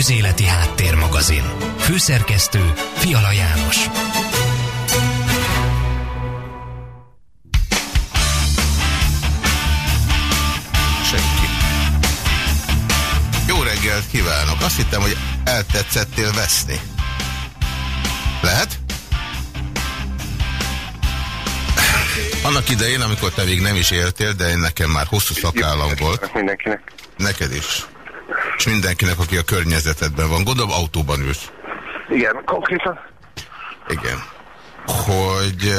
Közéleti Háttérmagazin. Főszerkesztő Fiala János. Senki. Jó reggelt kívánok! Azt hittem, hogy eltetszettél veszni. Lehet? Annak idején, amikor te még nem is éltél, de én nekem már hosszú szakállam volt. Mindenkinek. Neked is. És mindenkinek, aki a környezetedben van. Gondolom autóban ülsz. Igen, konkrétan. Igen. Hogy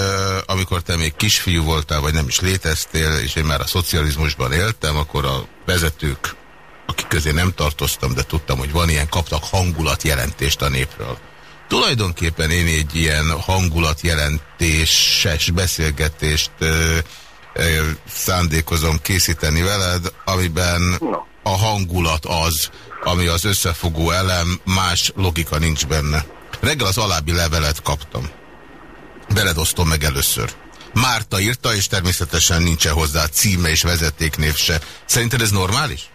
amikor te még kisfiú voltál, vagy nem is léteztél, és én már a szocializmusban éltem, akkor a vezetők, akik közé nem tartoztam, de tudtam, hogy van ilyen, kaptak hangulatjelentést a népről. Tulajdonképpen én egy ilyen hangulatjelentéses beszélgetést ö, ö, szándékozom készíteni veled, amiben No. A hangulat az, ami az összefogó elem, más logika nincs benne. Reggel az alábbi levelet kaptam. Veled osztom meg először. Márta írta, és természetesen nincsen hozzá címe és vezetéknév se. Szerinted ez normális?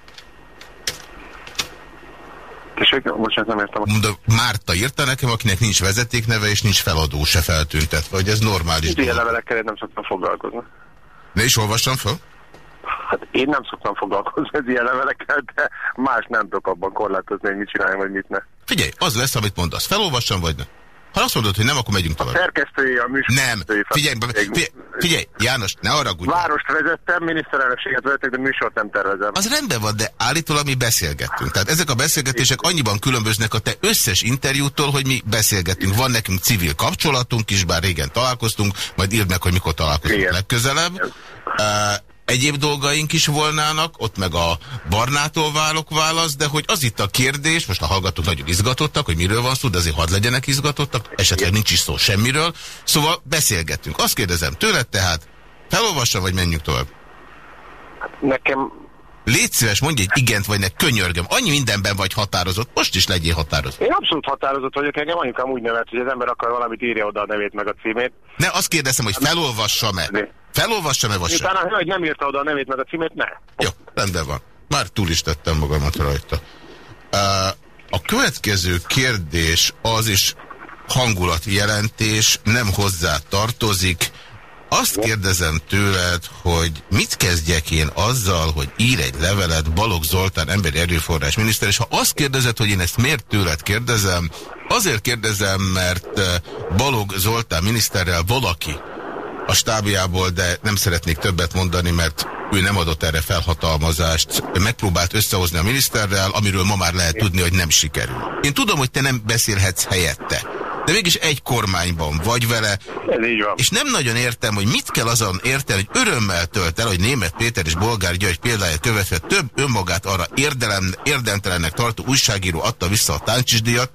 Tessék, bocsánat, nem értem. Mondom, Márta írta nekem, akinek nincs vezetékneve, és nincs feladó se feltüntetve, hogy ez normális Ilyen levelekkel nem szoktam foglalkozni. Ne is olvassam fel? Hát én nem szoktam foglalkozni az ilyen levelekkel, de más nem tudok abban korlátozni, hogy mit csináljam, vagy mit ne. Figyelj, az lesz, amit mondasz. Felolvassam, vagy ne? Ha azt mondod, hogy nem, akkor megyünk A tovább. szerkesztői, a műsor... Nem. Figyelj, figyelj, figyelj, János, ne arra Várost vezettem, miniszterelnökséget vezetek, de műsort nem tervezem. Az rendben van, de állítólag mi beszélgettünk. Tehát ezek a beszélgetések annyiban különböznek a te összes interjútól, hogy mi beszélgetünk. Van nekünk civil kapcsolatunk is, bár régen találkoztunk, majd írd meg, hogy mikor találkozunk Igen. legközelebb. Igen. Uh, egyéb dolgaink is volnának, ott meg a Barnától válok válasz, de hogy az itt a kérdés, most a hallgatók nagyon izgatottak, hogy miről van szó, de azért hadd legyenek izgatottak, esetleg nincs is szó semmiről. Szóval beszélgettünk. Azt kérdezem tőled tehát, felolvassa, vagy menjünk tovább? Nekem Légy szíves, mondj egy igent vagy ne, könyörgöm. Annyi mindenben vagy határozott, most is legyél határozott. Én abszolút határozott vagyok, engem anyukám úgy nevelt, hogy az ember akar valamit, írja oda a nevét meg a címét. Ne, azt kérdezem, hogy felolvassam-e. Felolvassam-e, vagy sem? Miután a hölgy nem írta oda a nevét meg a címét, ne. Jó, rendben van. Már túl is tettem magamat rajta. A következő kérdés az is hangulati jelentés, nem hozzá tartozik. Azt kérdezem tőled, hogy mit kezdjek én azzal, hogy ír egy levelet Balogh Zoltán emberi erőforrás miniszter, és ha azt kérdezed, hogy én ezt miért tőled kérdezem, azért kérdezem, mert eh, Balogh Zoltán miniszterrel valaki a stábjából, de nem szeretnék többet mondani, mert ő nem adott erre felhatalmazást, megpróbált összehozni a miniszterrel, amiről ma már lehet tudni, hogy nem sikerül. Én tudom, hogy te nem beszélhetsz helyette, de mégis egy kormányban vagy vele, Ez így van. és nem nagyon értem, hogy mit kell azon érteni, hogy örömmel tölt el, hogy német Péter és Bolgár György példáját követve több önmagát arra érdelem, érdemtelennek tartó újságíró adta vissza a táncsisdíjat,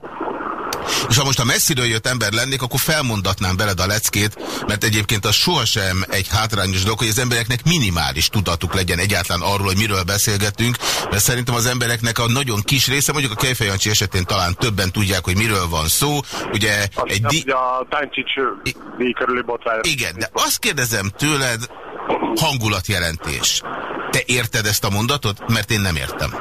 és ha most a messziről jött ember lennék, akkor felmondatnám veled a leckét, mert egyébként az sohasem egy hátrányos dolog, hogy az embereknek minimális tudatuk legyen egyáltalán arról, hogy miről beszélgetünk, mert szerintem az embereknek a nagyon kis része, mondjuk a Kejfejancsi esetén talán többen tudják, hogy miről van szó. Ugye Azt egy di- a Táncsics körüli botrány. igen, de azt kérdezem tőled, hangulatjelentés. Te érted ezt a mondatot? Mert én nem értem.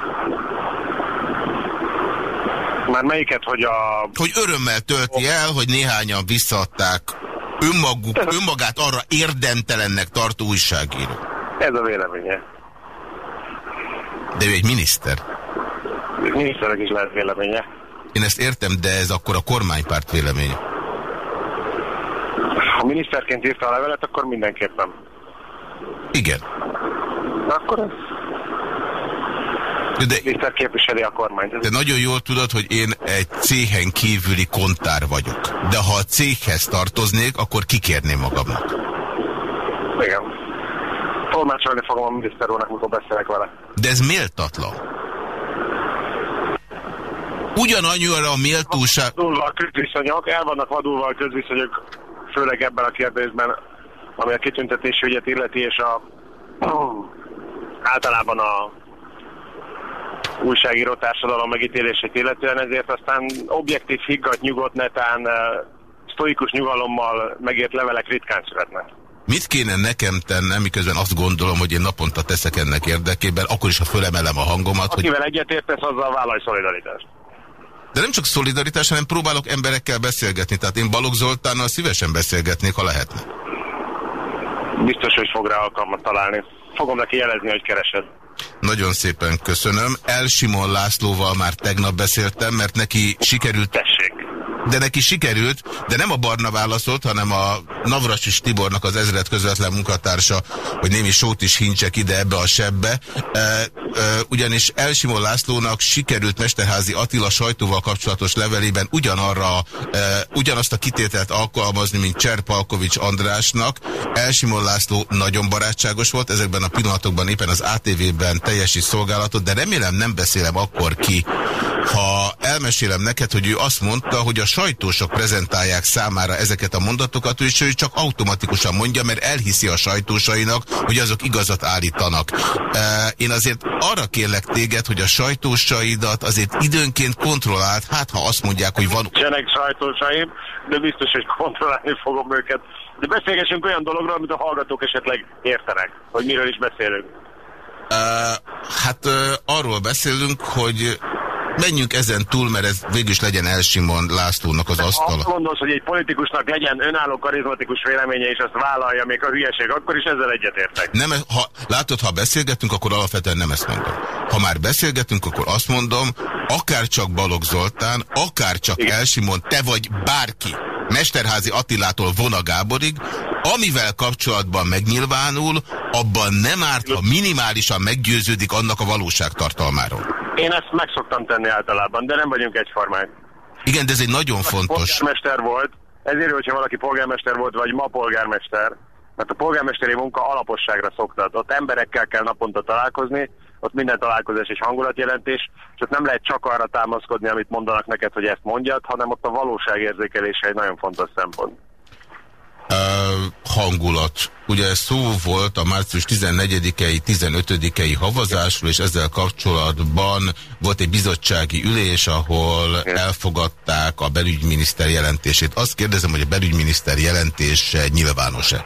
Már melyiket, hogy a... Hogy örömmel tölti el, hogy néhányan visszaadták önmaguk, önmagát arra érdemtelennek tartó újságíró. Ez a véleménye. De ő egy miniszter. Miniszterek is lehet véleménye. Én ezt értem, de ez akkor a kormánypárt véleménye. Ha miniszterként írta a levelet, akkor mindenképpen. Igen. Akkor ez De, miniszter képviseli a kormányt. de nagyon jól tudod, hogy én egy céhen kívüli kontár vagyok. De ha a céghez tartoznék, akkor kikérném magamnak. Igen. Tolmácsolni fogom a miniszter úrnak, mikor beszélek vele. De ez méltatlan. Ugyanannyira a méltóság... Vadulva a közviszonyok, el vannak vadulva a közviszonyok, főleg ebben a kérdésben, ami a kitüntetési ügyet illeti, és a általában a újságíró társadalom megítélését illetően, ezért aztán objektív, higgadt, nyugodt, netán sztoikus nyugalommal megért levelek ritkán születnek. Mit kéne nekem tennem, miközben azt gondolom, hogy én naponta teszek ennek érdekében, akkor is, ha fölemelem a hangomat, hogy Akivel egyetértesz, azzal vállalj szolidaritást. De nem csak szolidaritás, hanem próbálok emberekkel beszélgetni. Tehát én Balogh Zoltánnal szívesen beszélgetnék, ha lehetne. Biztos, hogy fog rá alkalmat találni. Fogom neki jelezni, hogy keresed. Nagyon szépen köszönöm. El Simon Lászlóval már tegnap beszéltem, mert neki sikerült... Tessék. De neki sikerült, de nem a Barna válaszolt, hanem a Navrasis Tibornak az ezred közvetlen munkatársa, hogy némi sót is hincsek ide ebbe a sebbe. E, e, ugyanis Elsimon Lászlónak sikerült Mesterházi Attila sajtóval kapcsolatos levelében ugyanarra, e, ugyanazt a kitételt alkalmazni, mint Cserpalkovics Andrásnak. Elsimon László nagyon barátságos volt, ezekben a pillanatokban éppen az ATV-ben teljesít szolgálatot, de remélem nem beszélem akkor ki, ha elmesélem neked, hogy ő azt mondta, hogy a sajtósok prezentálják számára ezeket a mondatokat, és ő csak automatikusan mondja, mert elhiszi a sajtósainak, hogy azok igazat állítanak. Én azért arra kérlek téged, hogy a sajtósaidat azért időnként kontrollált, hát ha azt mondják, hogy van... Csenek sajtósaim, de biztos, hogy kontrollálni fogom őket. De beszélgessünk olyan dologról, amit a hallgatók esetleg értenek, hogy miről is beszélünk. Uh, hát uh, arról beszélünk, hogy menjünk ezen túl, mert ez végül is legyen Elsimon Lászlónak az asztala. Azt gondolsz, hogy egy politikusnak legyen önálló karizmatikus véleménye, és azt vállalja még a hülyeség, akkor is ezzel egyetértek. Nem, ha, látod, ha beszélgetünk, akkor alapvetően nem ezt mondom. Ha már beszélgetünk, akkor azt mondom, akár csak Balogh Zoltán, akár csak Igen. Elsimon, te vagy bárki, Mesterházi Attilától Vona Gáborig, amivel kapcsolatban megnyilvánul, abban nem árt, ha minimálisan meggyőződik annak a valóság tartalmáról. Én ezt meg szoktam tenni általában, de nem vagyunk egyformák. Igen, de ez egy nagyon fontos. Polgármester volt, ezért, hogyha valaki polgármester volt, vagy ma polgármester, mert a polgármesteri munka alaposságra szoktat. Ott emberekkel kell naponta találkozni, ott minden találkozás és hangulatjelentés, és ott nem lehet csak arra támaszkodni, amit mondanak neked, hogy ezt mondjad, hanem ott a valóságérzékelése egy nagyon fontos szempont hangulat. Ugye szó volt a március 14-i, 15-i havazásról, és ezzel kapcsolatban volt egy bizottsági ülés, ahol elfogadták a belügyminiszter jelentését. Azt kérdezem, hogy a belügyminiszter jelentése nyilvános-e?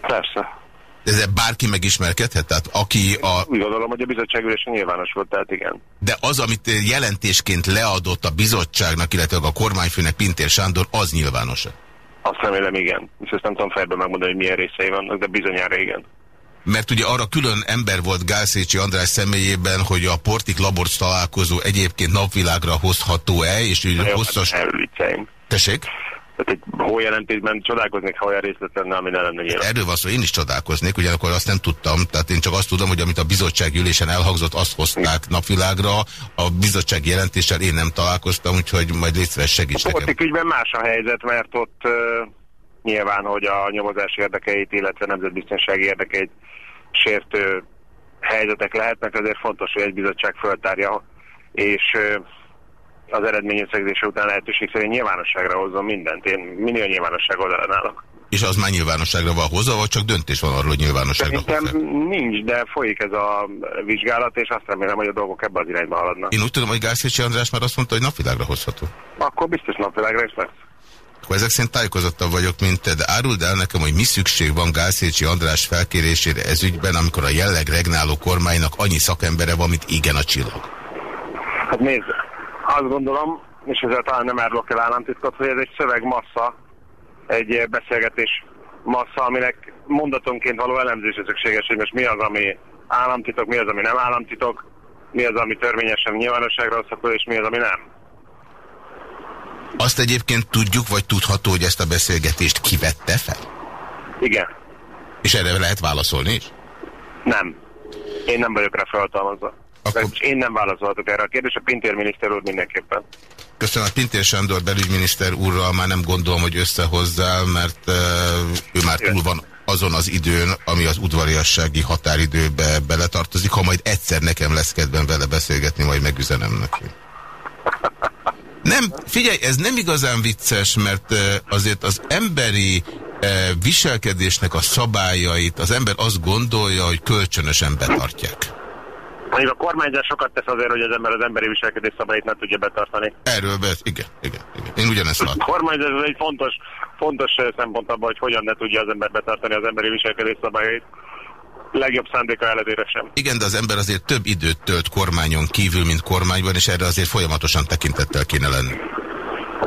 Persze. Ezzel bárki megismerkedhet? Tehát aki a... Úgy gondolom, hogy a bizottságülésen nyilvános volt, tehát igen. De az, amit jelentésként leadott a bizottságnak, illetve a kormányfőnek Pintér Sándor, az nyilvános-e? Azt remélem, igen. És ezt nem tudom fejben megmondani, hogy milyen részei vannak, de bizonyára igen. Mert ugye arra külön ember volt Gálszécsi András személyében, hogy a Portik Laborc találkozó egyébként napvilágra hozható-e, és úgy hosszas... Tessék? Tehát egy hójelentésben csodálkoznék, ha olyan részlet lenne, ami ne lenne nyilván. Erről van szó, én is csodálkoznék, ugyanakkor azt nem tudtam, tehát én csak azt tudom, hogy amit a bizottság ülésen elhangzott, azt hozták napvilágra, a bizottság jelentéssel én nem találkoztam, úgyhogy majd létre segíts nekem. Ott ügyben más a helyzet, mert ott uh, nyilván, hogy a nyomozás érdekeit, illetve nemzetbiztonsági érdekeit sértő helyzetek lehetnek, azért fontos, hogy egy bizottság föltárja, és uh, az eredményösszegzése után lehetőség szerint nyilvánosságra hozzon mindent. Én minél nyilvánosság oldalán állok. És az már nyilvánosságra van hozva, vagy csak döntés van arról, hogy nyilvánosságra Szerintem nincs, de folyik ez a vizsgálat, és azt remélem, hogy a dolgok ebbe az irányba haladnak. Én úgy tudom, hogy Gászécsi András már azt mondta, hogy napvilágra hozható. Akkor biztos napvilágra is lesz. Akkor ezek szerint tájékozottabb vagyok, mint te, de áruld el nekem, hogy mi szükség van Gászécsi András felkérésére ez ügyben, amikor a jelleg regnáló kormánynak annyi szakembere van, mint igen a csillag. Hát nézd, azt gondolom, és ezzel talán nem árulok el államtitkot, hogy ez egy szövegmassza, egy beszélgetés massza, aminek mondatonként való elemzése szükséges, hogy most mi az, ami államtitok, mi az, ami nem államtitok, mi az, ami törvényesen nyilvánosságra hozható, és mi az, ami nem. Azt egyébként tudjuk, vagy tudható, hogy ezt a beszélgetést kivette fel? Igen. És erre lehet válaszolni is? Nem. Én nem vagyok rá feltalmazva. Akkor... Én nem válaszolhatok erre a kérdésre, a Pintér miniszter úr mindenképpen. Köszönöm, a Pintér Sándor belügyminiszter úrral már nem gondolom, hogy összehozzál, mert uh, ő már túl van azon az időn, ami az udvariassági határidőbe beletartozik. Ha majd egyszer nekem lesz kedvem vele beszélgetni, majd megüzenem neki. Nem, figyelj, ez nem igazán vicces, mert azért az emberi viselkedésnek a szabályait az ember azt gondolja, hogy kölcsönösen betartják. Mondjuk a kormányzás sokat tesz azért, hogy az ember az emberi viselkedés szabályait ne tudja betartani. Erről beszél, igen, igen, igen. Én ugyanezt látom. A kormányzás egy fontos, fontos szempont abban, hogy hogyan ne tudja az ember betartani az emberi viselkedés szabályait. legjobb szándéka ellenére sem. Igen, de az ember azért több időt tölt kormányon kívül, mint kormányban, és erre azért folyamatosan tekintettel kéne lenni.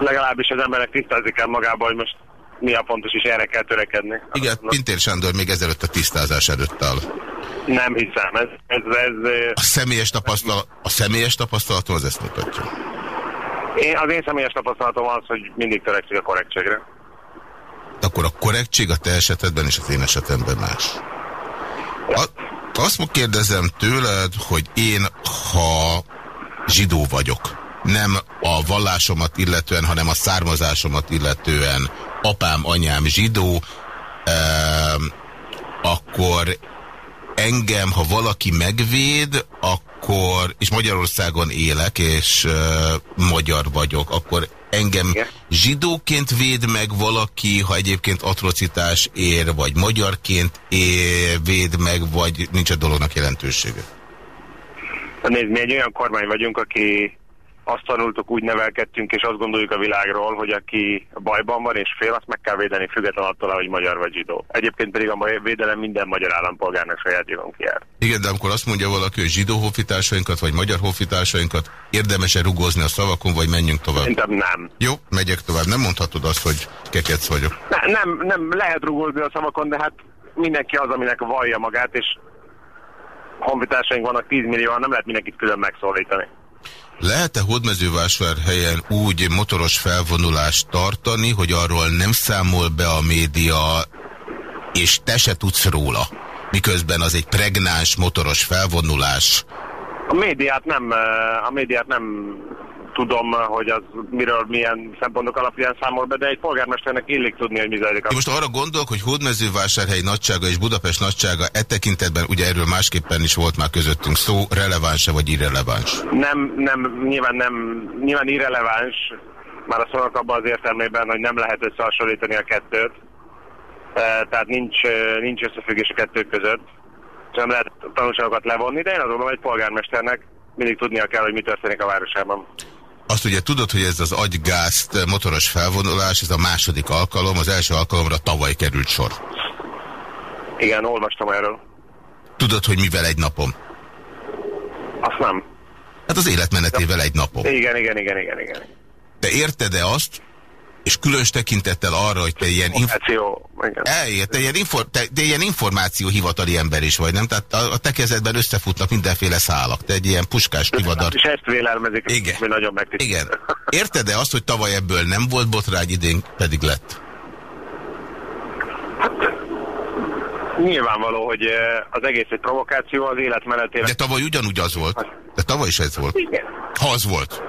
Legalábbis az emberek tisztázik el magába, hogy most mi a fontos, és erre kell törekedni. Igen, Pintér Sándor még ezelőtt a tisztázás előtt áll. Nem hiszem, ez... ez, ez a, személyes tapasztalat, a személyes tapasztalatom az ezt mutatja. Én, az én személyes tapasztalatom az, hogy mindig törekszik a korrektségre. Akkor a korrektség a te esetedben és az én esetemben más. A, azt kérdezem tőled, hogy én, ha zsidó vagyok, nem a vallásomat illetően, hanem a származásomat illetően apám, anyám zsidó, eh, akkor engem, ha valaki megvéd, akkor, és Magyarországon élek, és uh, magyar vagyok, akkor engem Igen. zsidóként véd meg valaki, ha egyébként atrocitás ér, vagy magyarként ér, véd meg, vagy nincs a dolognak jelentősége? Nézd, mi egy olyan kormány vagyunk, aki azt tanultuk, úgy nevelkedtünk, és azt gondoljuk a világról, hogy aki bajban van és fél, azt meg kell védeni, független attól, hogy magyar vagy zsidó. Egyébként pedig a védelem minden magyar állampolgárnak saját jogon jár. Igen, de amikor azt mondja valaki, hogy zsidó honfitársainkat, vagy magyar honfitársainkat, érdemes-e rugózni a szavakon, vagy menjünk tovább? Szerintem nem. Jó, megyek tovább. Nem mondhatod azt, hogy kekec vagyok. Ne, nem, nem, lehet rugózni a szavakon, de hát mindenki az, aminek vallja magát, és honfitársaink vannak 10 millióan, nem lehet mindenkit külön megszólítani. Lehet-e Hódmezővásárhelyen úgy motoros felvonulást tartani, hogy arról nem számol be a média, és te se tudsz róla, miközben az egy pregnáns motoros felvonulás? A médiát nem, a médiát nem tudom, hogy az miről milyen szempontok alapján számol be, de egy polgármesternek illik tudni, hogy mi zajlik. Én most arra gondolok, hogy Hódmezővásárhely nagysága és Budapest nagysága e tekintetben, ugye erről másképpen is volt már közöttünk szó, releváns-e vagy irreleváns? Nem, nem, nyilván nem, nyilván irreleváns, már a szónak abban az értelmében, hogy nem lehet összehasonlítani a kettőt, e, tehát nincs, nincs összefüggés a kettő között, nem lehet tanulságokat levonni, de én azt gondolom, egy polgármesternek mindig tudnia kell, hogy mi történik a városában. Azt ugye tudod, hogy ez az agygázt motoros felvonulás, ez a második alkalom, az első alkalomra tavaly került sor. Igen, olvastam erről. Tudod, hogy mivel egy napom? Azt nem. Hát az életmenetével egy napom. Igen, igen, igen, igen, igen. De érted-e azt, és különös tekintettel arra, hogy te ilyen, inf Eljött, te ilyen, infor te, te ilyen információhivatali ember is vagy, nem? Tehát a, a te kezedben összefutnak mindenféle szálak. Te egy ilyen puskás kivadar. És ezt vélelmezik, Igen. hogy nagyon Igen. Érted-e azt, hogy tavaly ebből nem volt botrány, idén pedig lett? Hát, nyilvánvaló, hogy eh, az egész egy provokáció az életmenetére. De tavaly ugyanúgy az volt. De tavaly is ez volt. Igen. Ha az volt.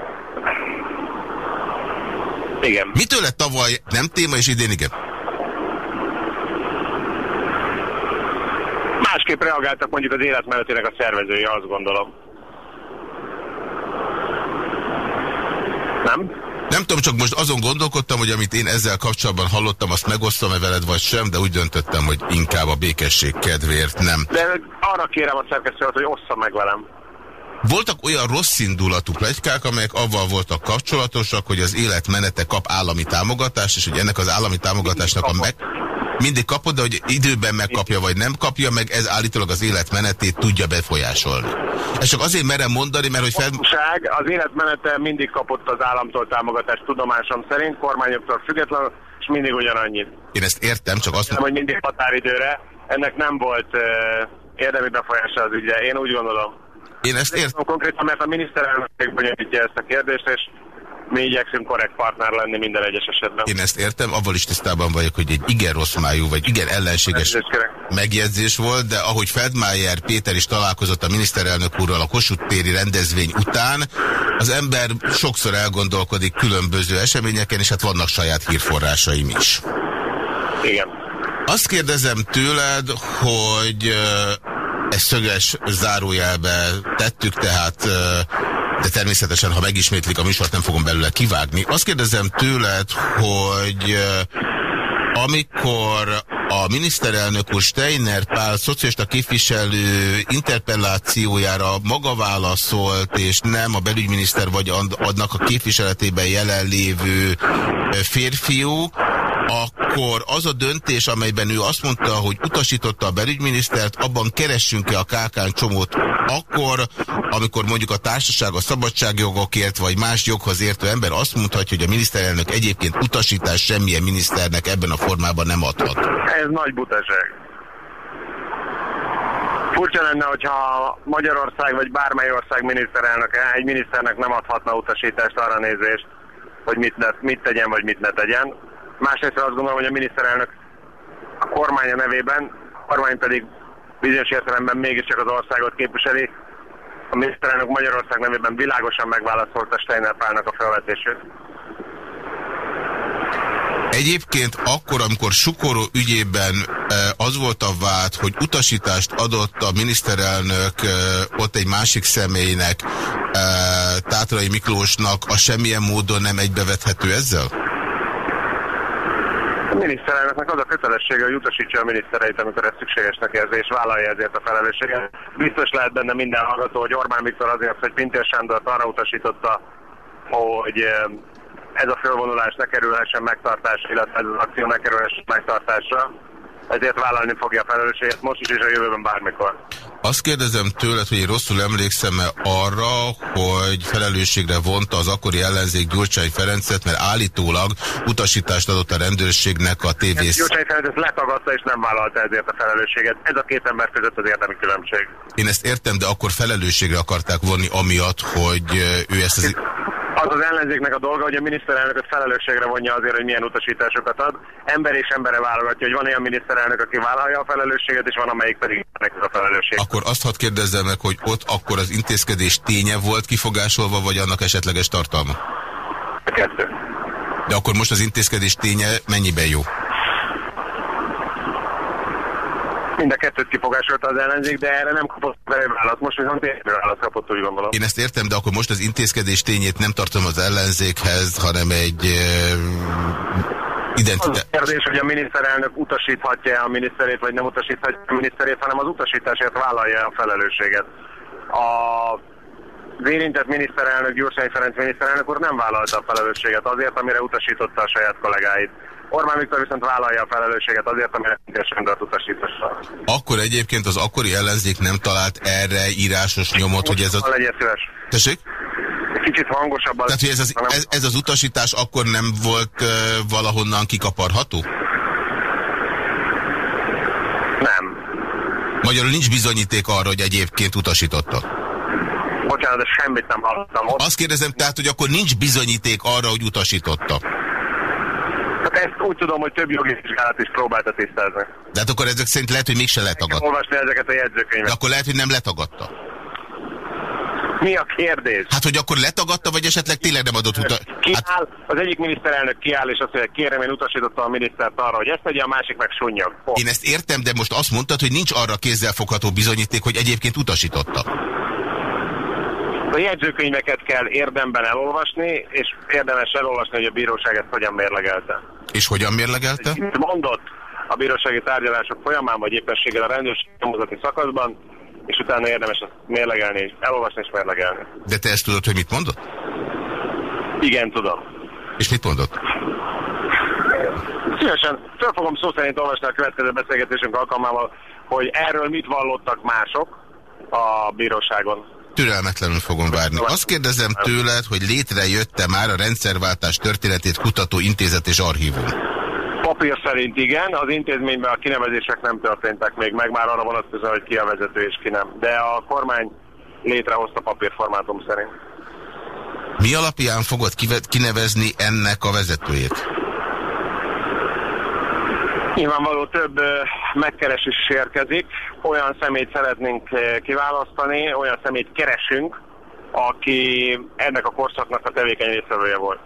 Igen. Mitől lett tavaly nem téma, és idén igen? Másképp reagáltak mondjuk az életmenetének a szervezői, azt gondolom. Nem? Nem tudom, csak most azon gondolkodtam, hogy amit én ezzel kapcsolatban hallottam, azt megosztom-e veled vagy sem, de úgy döntöttem, hogy inkább a békesség kedvéért nem. De arra kérem a szerkesztőt, hogy ossza meg velem. Voltak olyan rossz indulatú plegykák, amelyek avval voltak kapcsolatosak, hogy az életmenete kap állami támogatást, és hogy ennek az állami támogatásnak a meg... Mindig kapod, de hogy időben megkapja, vagy nem kapja, meg ez állítólag az életmenetét tudja befolyásolni. Ez csak azért merem mondani, mert hogy fel... Az életmenete mindig kapott az államtól támogatást tudomásom szerint, kormányoktól függetlenül, és mindig ugyanannyit. Én ezt értem, csak azt mondom... hogy mindig határidőre. Ennek nem volt uh, érdemi befolyása az ügye, én úgy gondolom. Én ezt értem. Konkrétan, mert a miniszterelnök bonyolítja ezt a kérdést, és mi igyekszünk korrekt partner lenni minden egyes esetben. Én ezt értem, avval is tisztában vagyok, hogy egy igen rossz májú, vagy igen ellenséges megjegyzés volt, de ahogy Feldmájer Péter is találkozott a miniszterelnök úrral a Kossuth téri rendezvény után, az ember sokszor elgondolkodik különböző eseményeken, és hát vannak saját hírforrásaim is. Igen. Azt kérdezem tőled, hogy ezt szöges zárójelbe tettük, tehát de természetesen, ha megismétlik a műsort, nem fogom belőle kivágni. Azt kérdezem tőled, hogy amikor a miniszterelnök úr Steiner Pál szocialista képviselő interpellációjára maga válaszolt, és nem a belügyminiszter vagy adnak a képviseletében jelenlévő férfiú, akkor az a döntés, amelyben ő azt mondta, hogy utasította a belügyminisztert, abban keressünk-e a kákán csomót akkor, amikor mondjuk a társaság a szabadságjogokért vagy más joghoz értő ember azt mondhatja, hogy a miniszterelnök egyébként utasítás semmilyen miniszternek ebben a formában nem adhat. Ez nagy butaság. Furcsa lenne, hogyha Magyarország vagy bármely ország miniszterelnöke egy miniszternek nem adhatna utasítást arra nézést, hogy mit, ne, mit tegyen vagy mit ne tegyen. Másrészt azt gondolom, hogy a miniszterelnök a kormánya nevében, a kormány pedig bizonyos értelemben mégiscsak az országot képviseli. A miniszterelnök Magyarország nevében világosan megválaszolta Steiner Pálnak a felvetését. Egyébként akkor, amikor Sukoró ügyében az volt a vád, hogy utasítást adott a miniszterelnök ott egy másik személynek, Tátrai Miklósnak, a semmilyen módon nem egybevethető ezzel? A miniszterelnöknek az a kötelessége, hogy utasítsa a minisztereit, amikor ez szükségesnek érzi, és vállalja ezért a felelősséget. Biztos lehet benne minden hallgató, hogy Orbán Viktor azért, hogy Pintér Sándort arra utasította, hogy ez a fölvonulás ne kerülhessen megtartásra, illetve ez az akció ne kerülhessen megtartásra. Ezért vállalni fogja a felelősséget most is és a jövőben bármikor. Azt kérdezem tőled, hogy én rosszul emlékszem-e arra, hogy felelősségre vonta az akkori ellenzék Gyurcsány Ferencet, mert állítólag utasítást adott a rendőrségnek a tévész. Gyurcsány Ferenc letagadta és nem vállalta ezért a felelősséget. Ez a két ember között az érdemi különbség. Én ezt értem, de akkor felelősségre akarták vonni amiatt, hogy ő ezt az az az ellenzéknek a dolga, hogy a miniszterelnököt felelősségre vonja azért, hogy milyen utasításokat ad. Ember és embere válogatja, hogy van olyan miniszterelnök, aki vállalja a felelősséget, és van amelyik pedig neki a felelősség. Akkor azt hadd kérdezzem meg, hogy ott akkor az intézkedés ténye volt kifogásolva, vagy annak esetleges tartalma? Kettő. De akkor most az intézkedés ténye mennyiben jó? Mind a kettőt kifogásolta az ellenzék, de erre nem kapott választ. Most viszont tényleg választ kapott, úgy gondolom. Én ezt értem, de akkor most az intézkedés tényét nem tartom az ellenzékhez, hanem egy identitás. Az kérdés, hogy a miniszterelnök utasíthatja a miniszterét, vagy nem utasíthatja a miniszterét, hanem az utasításért vállalja a felelősséget. A az érintett miniszterelnök, Gyurcsány Ferenc miniszterelnök úr nem vállalta a felelősséget azért, amire utasította a saját kollégáit. Orbán Viktor viszont vállalja a felelősséget azért, amire rendőrt utasította. Akkor egyébként az akkori ellenzék nem talált erre írásos nyomot, hogy ez a... Legyen szíves. Tessék? Kicsit hangosabban. Tehát, hogy ez az, ez, ez az utasítás akkor nem volt uh, valahonnan kikaparható? Nem. Magyarul nincs bizonyíték arra, hogy egyébként utasította? Bocsánat, de semmit nem hallottam. Azt kérdezem tehát, hogy akkor nincs bizonyíték arra, hogy utasította. Úgy tudom, hogy több jogi vizsgálat is próbálta tisztázni. De hát akkor ezek szerint lehet, hogy mégse letagadta. Olvasni ezeket a jegyzőkönyvet. De akkor lehet, hogy nem letagadta. Mi a kérdés? Hát, hogy akkor letagadta, vagy esetleg tényleg nem adott utat? Hát... az egyik miniszterelnök kiáll, és azt mondja, kérem, én utasítottam a minisztert arra, hogy ezt tegye, a másik meg sunnyog. Én ezt értem, de most azt mondtad, hogy nincs arra kézzelfogható bizonyíték, hogy egyébként utasította. A jegyzőkönyveket kell érdemben elolvasni, és érdemes elolvasni, hogy a bíróság ezt hogyan mérlegelte. És hogyan mérlegelte? Mondott a bírósági tárgyalások folyamán, vagy éppenséggel a rendőrség nyomozati szakaszban, és utána érdemes ezt mérlegelni, elolvasni és mérlegelni. De te ezt tudod, hogy mit mondott? Igen, tudom. És mit mondott? Szívesen, föl fogom szó szerint olvasni a következő beszélgetésünk alkalmával, hogy erről mit vallottak mások a bíróságon. Türelmetlenül fogom várni. Azt kérdezem tőled, hogy létrejött-e már a rendszerváltás történetét kutató intézet és archívum? Papír szerint igen, az intézményben a kinevezések nem történtek még meg, már arra vonatkozóan, hogy ki a vezető és ki nem. De a kormány létrehozta papírformátum szerint. Mi alapján fogod kinevezni ennek a vezetőjét? Nyilvánvaló több megkeresés érkezik. Olyan szemét szeretnénk kiválasztani, olyan szemét keresünk, aki ennek a korszaknak a tevékeny részvevője volt.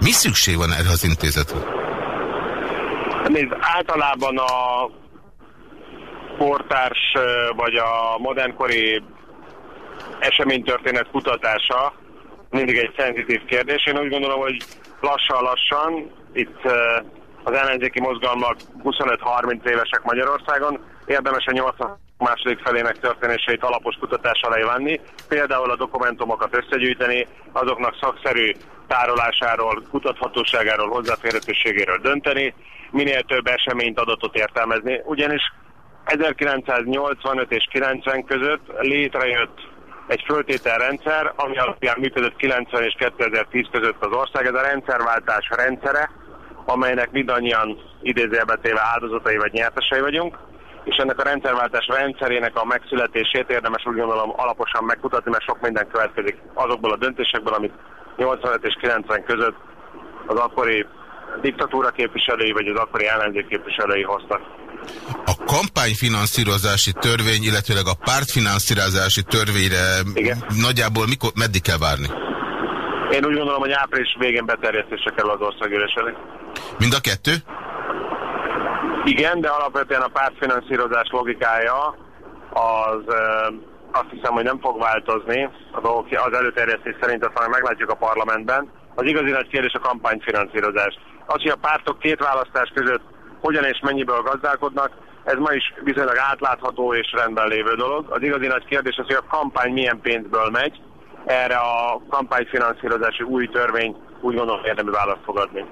Mi szükség van erre az intézetre? Nézd, általában a kortárs vagy a modernkori eseménytörténet kutatása mindig egy szenzitív kérdés. Én úgy gondolom, hogy lassan-lassan itt az ellenzéki mozgalmak 25-30 évesek Magyarországon, érdemes a 80 második felének történéseit alapos kutatás alá venni, például a dokumentumokat összegyűjteni, azoknak szakszerű tárolásáról, kutathatóságáról, hozzáférhetőségéről dönteni, minél több eseményt, adatot értelmezni, ugyanis 1985 és 90 között létrejött egy föltételrendszer, ami alapján működött 90 és 2010 között az ország. Ez a rendszerváltás rendszere, amelynek mindannyian idézőjelbetéve áldozatai vagy nyertesei vagyunk, és ennek a rendszerváltás rendszerének a megszületését érdemes úgy gondolom alaposan megkutatni, mert sok minden következik azokból a döntésekből, amit 85 és 90 között az akkori diktatúra képviselői vagy az akkori ellenzék képviselői hoztak. A kampányfinanszírozási törvény, illetőleg a pártfinanszírozási törvényre Igen. nagyjából mikor, meddig kell várni? Én úgy gondolom, hogy április végén beterjesztésre kell az országgyűlés elé. Mind a kettő? Igen, de alapvetően a pártfinanszírozás logikája az azt hiszem, hogy nem fog változni. A dolgok az előterjesztés szerint aztán meglátjuk a parlamentben. Az igazi nagy kérdés a kampányfinanszírozás. Az, hogy a pártok két választás között hogyan és mennyiből gazdálkodnak, ez ma is viszonylag átlátható és rendben lévő dolog. Az igazi nagy kérdés az, hogy a kampány milyen pénzből megy. Erre a kampányfinanszírozási új törvény úgy gondolom érdemű választ fog adni.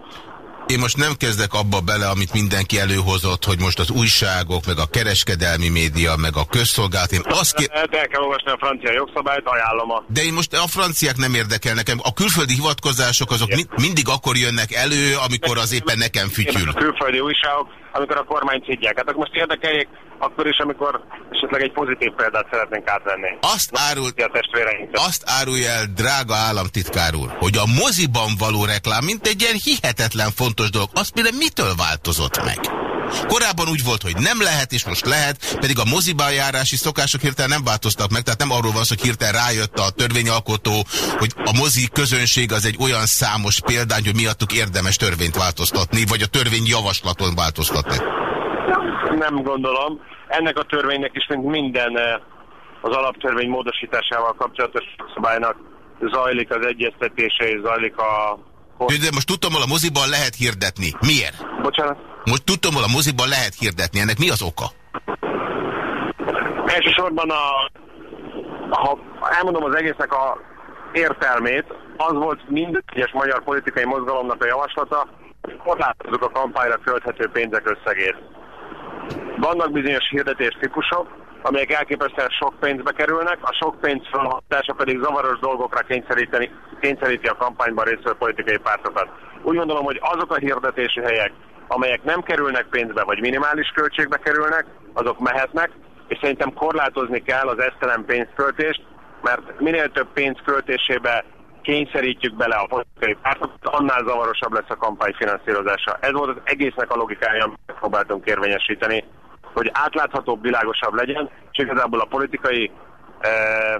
Én most nem kezdek abba bele, amit mindenki előhozott, hogy most az újságok, meg a kereskedelmi média, meg a közszolgálat. Én azt kér... El kell olvasni a francia jogszabályt, ajánlom a... De én most a franciák nem érdekel nekem. A külföldi hivatkozások azok mi mindig akkor jönnek elő, amikor az éppen nekem fütyül. A külföldi újságok, amikor a kormány szidják. Hát most érdekeljék akkor is, amikor esetleg egy pozitív példát szeretnénk átvenni. Azt, árul, azt árulja el, drága államtitkár úr, hogy a moziban való reklám, mint egy ilyen hihetetlen fontos dolog, az például mitől változott meg? Korábban úgy volt, hogy nem lehet, és most lehet, pedig a moziban járási szokások hirtelen nem változtak meg, tehát nem arról van szó, hogy hirtelen rájött a törvényalkotó, hogy a mozi közönség az egy olyan számos példány, hogy miattuk érdemes törvényt változtatni, vagy a törvény javaslaton változtatni. Nem gondolom. Ennek a törvénynek is, mint minden eh, az alaptörvény módosításával kapcsolatos szabálynak zajlik az egyeztetése, és zajlik a... De most tudtam, hogy a moziban lehet hirdetni. Miért? Bocsánat? Most tudtam, hogy a moziban lehet hirdetni. Ennek mi az oka? Elsősorban a... Ha elmondom az egésznek a értelmét, az volt minden egyes magyar politikai mozgalomnak a javaslata, hogy korlátozzuk a kampányra költhető pénzek összegét. Vannak bizonyos hirdetés típusok, amelyek elképesztően sok pénzbe kerülnek, a sok pénz felhatása pedig zavaros dolgokra kényszeríteni, kényszeríti a kampányban részvevő politikai pártokat. Úgy gondolom, hogy azok a hirdetési helyek, amelyek nem kerülnek pénzbe, vagy minimális költségbe kerülnek, azok mehetnek, és szerintem korlátozni kell az esztelen pénzköltést, mert minél több pénz költésébe kényszerítjük bele a politikai pártokat, annál zavarosabb lesz a kampány finanszírozása. Ez volt az egésznek a logikája, amit próbáltunk érvényesíteni, hogy átláthatóbb, világosabb legyen, és igazából a politikai eh,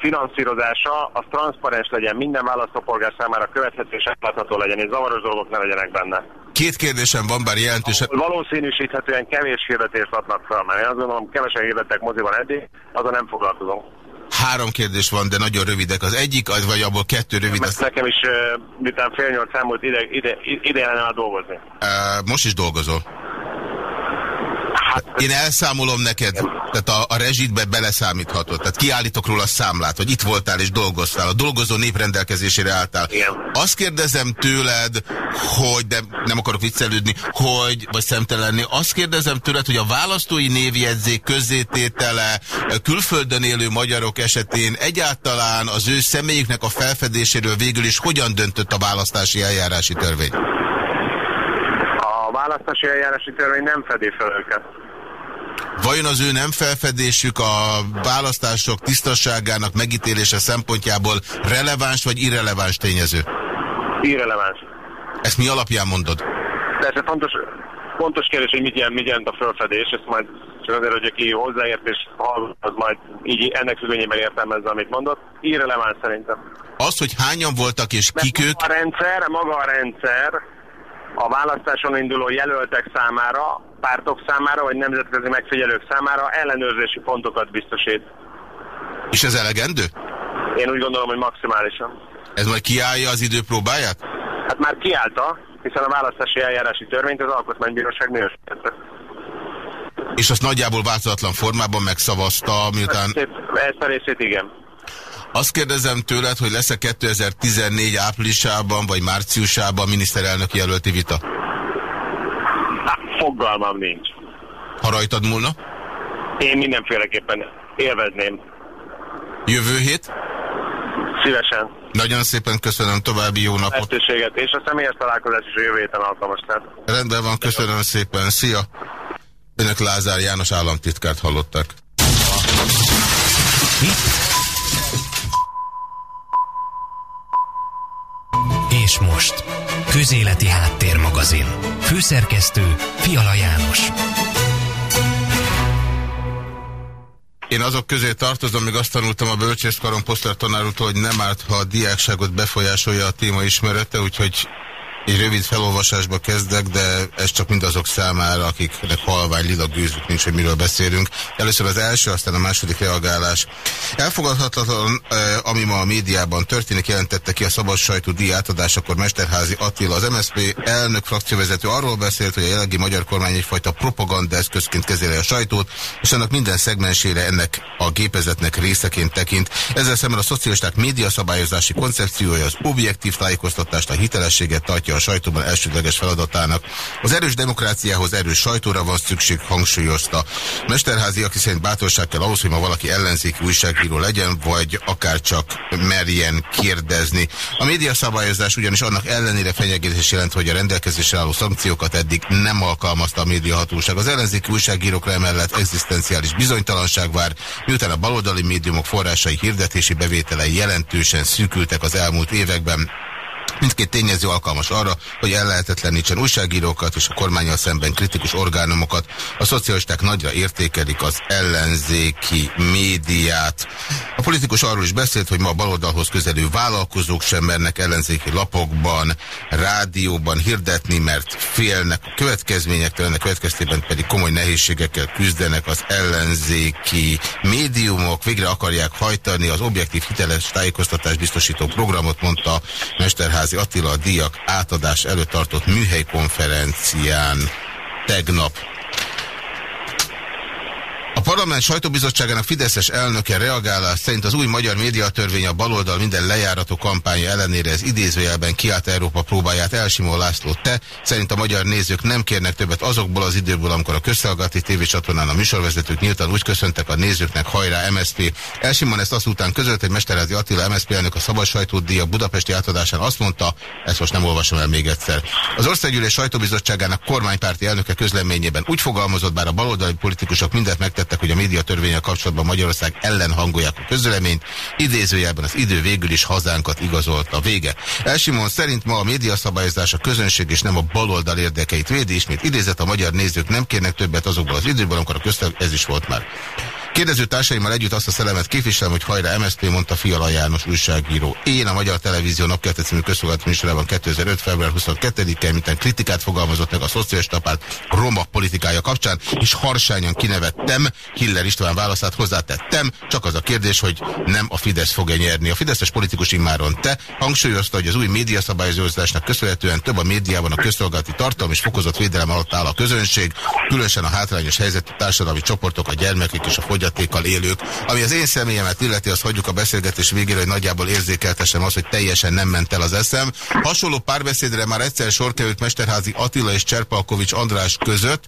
finanszírozása az transzparens legyen, minden választópolgár számára követhető és átlátható legyen, és zavaros dolgok ne legyenek benne. Két kérdésem van, bár jelentős. Valószínűsíthetően kevés hirdetést adnak fel, mert én azt gondolom, kevesen hirdettek moziban eddig, azon nem foglalkozom. Három kérdés van, de nagyon rövidek. Az egyik, az vagy abból kettő rövid. Mert nekem is, miután fél nyolc számult, ide, ide, ide ide dolgozni. Uh, most is dolgozol. Hát, Én elszámolom neked, tehát a, a rezsitbe beleszámíthatod, tehát kiállítok róla a számlát, hogy itt voltál és dolgoztál, a dolgozó néprendelkezésére álltál. Igen. Azt kérdezem tőled, hogy, de nem akarok viccelődni, hogy, vagy szemtelenni, azt kérdezem tőled, hogy a választói névjegyzék közzététele külföldön élő magyarok esetén egyáltalán az ő személyüknek a felfedéséről végül is hogyan döntött a választási eljárási törvény? A választási eljárási törvény nem fedi fel őket. Vajon az ő nem felfedésük a választások tisztaságának megítélése szempontjából releváns vagy irreleváns tényező? Irreleváns. Ezt mi alapján mondod? Persze fontos, fontos kérdés, hogy mit jelent, mit jelent a felfedés, ezt majd csak azért, hogy aki hozzáért és az majd így ennek függvényében értelmezze, amit mondott. Irreleváns szerintem. Az, hogy hányan voltak és kik ők... A rendszer, maga a rendszer a választáson induló jelöltek számára, pártok számára, vagy nemzetközi megfigyelők számára ellenőrzési pontokat biztosít. És ez elegendő? Én úgy gondolom, hogy maximálisan. Ez majd kiállja az időpróbáját? Hát már kiállta, hiszen a választási eljárási törvényt az Alkotmánybíróság minősítette. És azt nagyjából változatlan formában megszavazta, miután... Ezt a részét igen. Azt kérdezem tőled, hogy lesz-e 2014 áprilisában vagy márciusában miniszterelnök jelölti vita? Fogalmam nincs. Ha rajtad múlna? Én mindenféleképpen élvezném. Jövő hét? Szívesen. Nagyon szépen köszönöm, további jó napot. Lehetőséget, és a személyes találkozás is a jövő héten alkalmas. Tehát. Rendben van, köszönöm szépen. Szia! Önök Lázár János államtitkárt hallották. És most, Közéleti Háttérmagazin. Főszerkesztő Fiala János. Én azok közé tartozom, még azt tanultam a bölcsészkaron poszter tanárútól, hogy nem árt, ha a diákságot befolyásolja a téma ismerete, úgyhogy egy rövid felolvasásba kezdek, de ez csak mindazok számára, akiknek halvány lila gőzük nincs, hogy miről beszélünk. Először az első, aztán a második reagálás. Elfogadhatatlan, ami ma a médiában történik, jelentette ki a szabad sajtó díj átadásakor Mesterházi Attila. Az MSZP elnök frakcióvezető arról beszélt, hogy a jelenlegi magyar kormány egyfajta propaganda eszközként kezeli a sajtót, és annak minden szegmensére ennek a gépezetnek részeként tekint. Ezzel szemben a szocialisták médiaszabályozási koncepciója az objektív tájékoztatást, a hitelességet tartja a sajtóban elsődleges feladatának. Az erős demokráciához erős sajtóra van szükség, hangsúlyozta. Mesterházi, aki szerint bátorság kell ahhoz, hogy ma valaki ellenzéki újságíró legyen, vagy akár csak merjen kérdezni. A médiaszabályozás ugyanis annak ellenére fenyegetés jelent, hogy a rendelkezésre álló szankciókat eddig nem alkalmazta a médiahatóság. Az ellenzéki újságírókra emellett egzisztenciális bizonytalanság vár, miután a baloldali médiumok forrásai hirdetési bevételei jelentősen szűkültek az elmúlt években. Mindkét tényező alkalmas arra, hogy ellehetetlenítsen újságírókat és a kormányal szemben kritikus orgánumokat. A szocialisták nagyra értékelik az ellenzéki médiát. A politikus arról is beszélt, hogy ma a baloldalhoz közelő vállalkozók sem mernek ellenzéki lapokban, rádióban hirdetni, mert félnek a következményektől, ennek következtében pedig komoly nehézségekkel küzdenek az ellenzéki médiumok. Végre akarják hajtani az objektív hiteles tájékoztatás biztosító programot, mondta Mesterház Esterházi Attila a díjak átadás előtt tartott műhelykonferencián tegnap. Parlament sajtóbizottságának Fideszes elnöke reagálás szerint az új magyar médiatörvény a baloldal minden lejárató kampánya ellenére ez idézőjelben kiállt Európa próbáját Elsimó László te, szerint a magyar nézők nem kérnek többet azokból az időből, amikor a közszolgálati tévécsatornán a műsorvezetők nyíltan úgy köszöntek a nézőknek hajrá MSP. Elsimon ezt azt után közölt, hogy Mesterházi Attila MSP elnök a szabad sajtódíja budapesti átadásán azt mondta, ezt most nem olvasom el még egyszer. Az Országgyűlés sajtóbizottságának kormánypárti elnöke közleményében úgy fogalmazott, bár a baloldali politikusok mindent megtettek, tettek, hogy a médiatörvényel kapcsolatban Magyarország ellen hangolják a közöleményt. Idézőjelben az idő végül is hazánkat igazolta. Vége. Elsimon szerint ma a médiaszabályozás a közönség és nem a baloldal érdekeit védi, ismét idézet a magyar nézők nem kérnek többet azokból az időből, amikor a köztel ez is volt már. Kérdező társaimmal együtt azt a szellemet képviselem, hogy hajrá MSZP, mondta Fiala János újságíró. Én a Magyar Televízió napkelte című közszolgálati műsorában 2005. február 22-én, mintán kritikát fogalmazott meg a szociális tapárt roma politikája kapcsán, és harsányan kinevettem, Hiller István válaszát hozzátettem, csak az a kérdés, hogy nem a Fidesz fog-e nyerni. A Fideszes politikus immáron te hangsúlyozta, hogy az új médiaszabályozásnak köszönhetően több a médiában a közszolgálati tartalom és fokozott védelem alatt áll a közönség, különösen a hátrányos helyzetű társadalmi csoportok, a gyermekek és a fogyasztók fogyatékkal élők. Ami az én személyemet illeti, az hagyjuk a beszélgetés végére, hogy nagyjából érzékeltessem az, hogy teljesen nem ment el az eszem. Hasonló párbeszédre már egyszer sor került Mesterházi Attila és Cserpalkovics András között,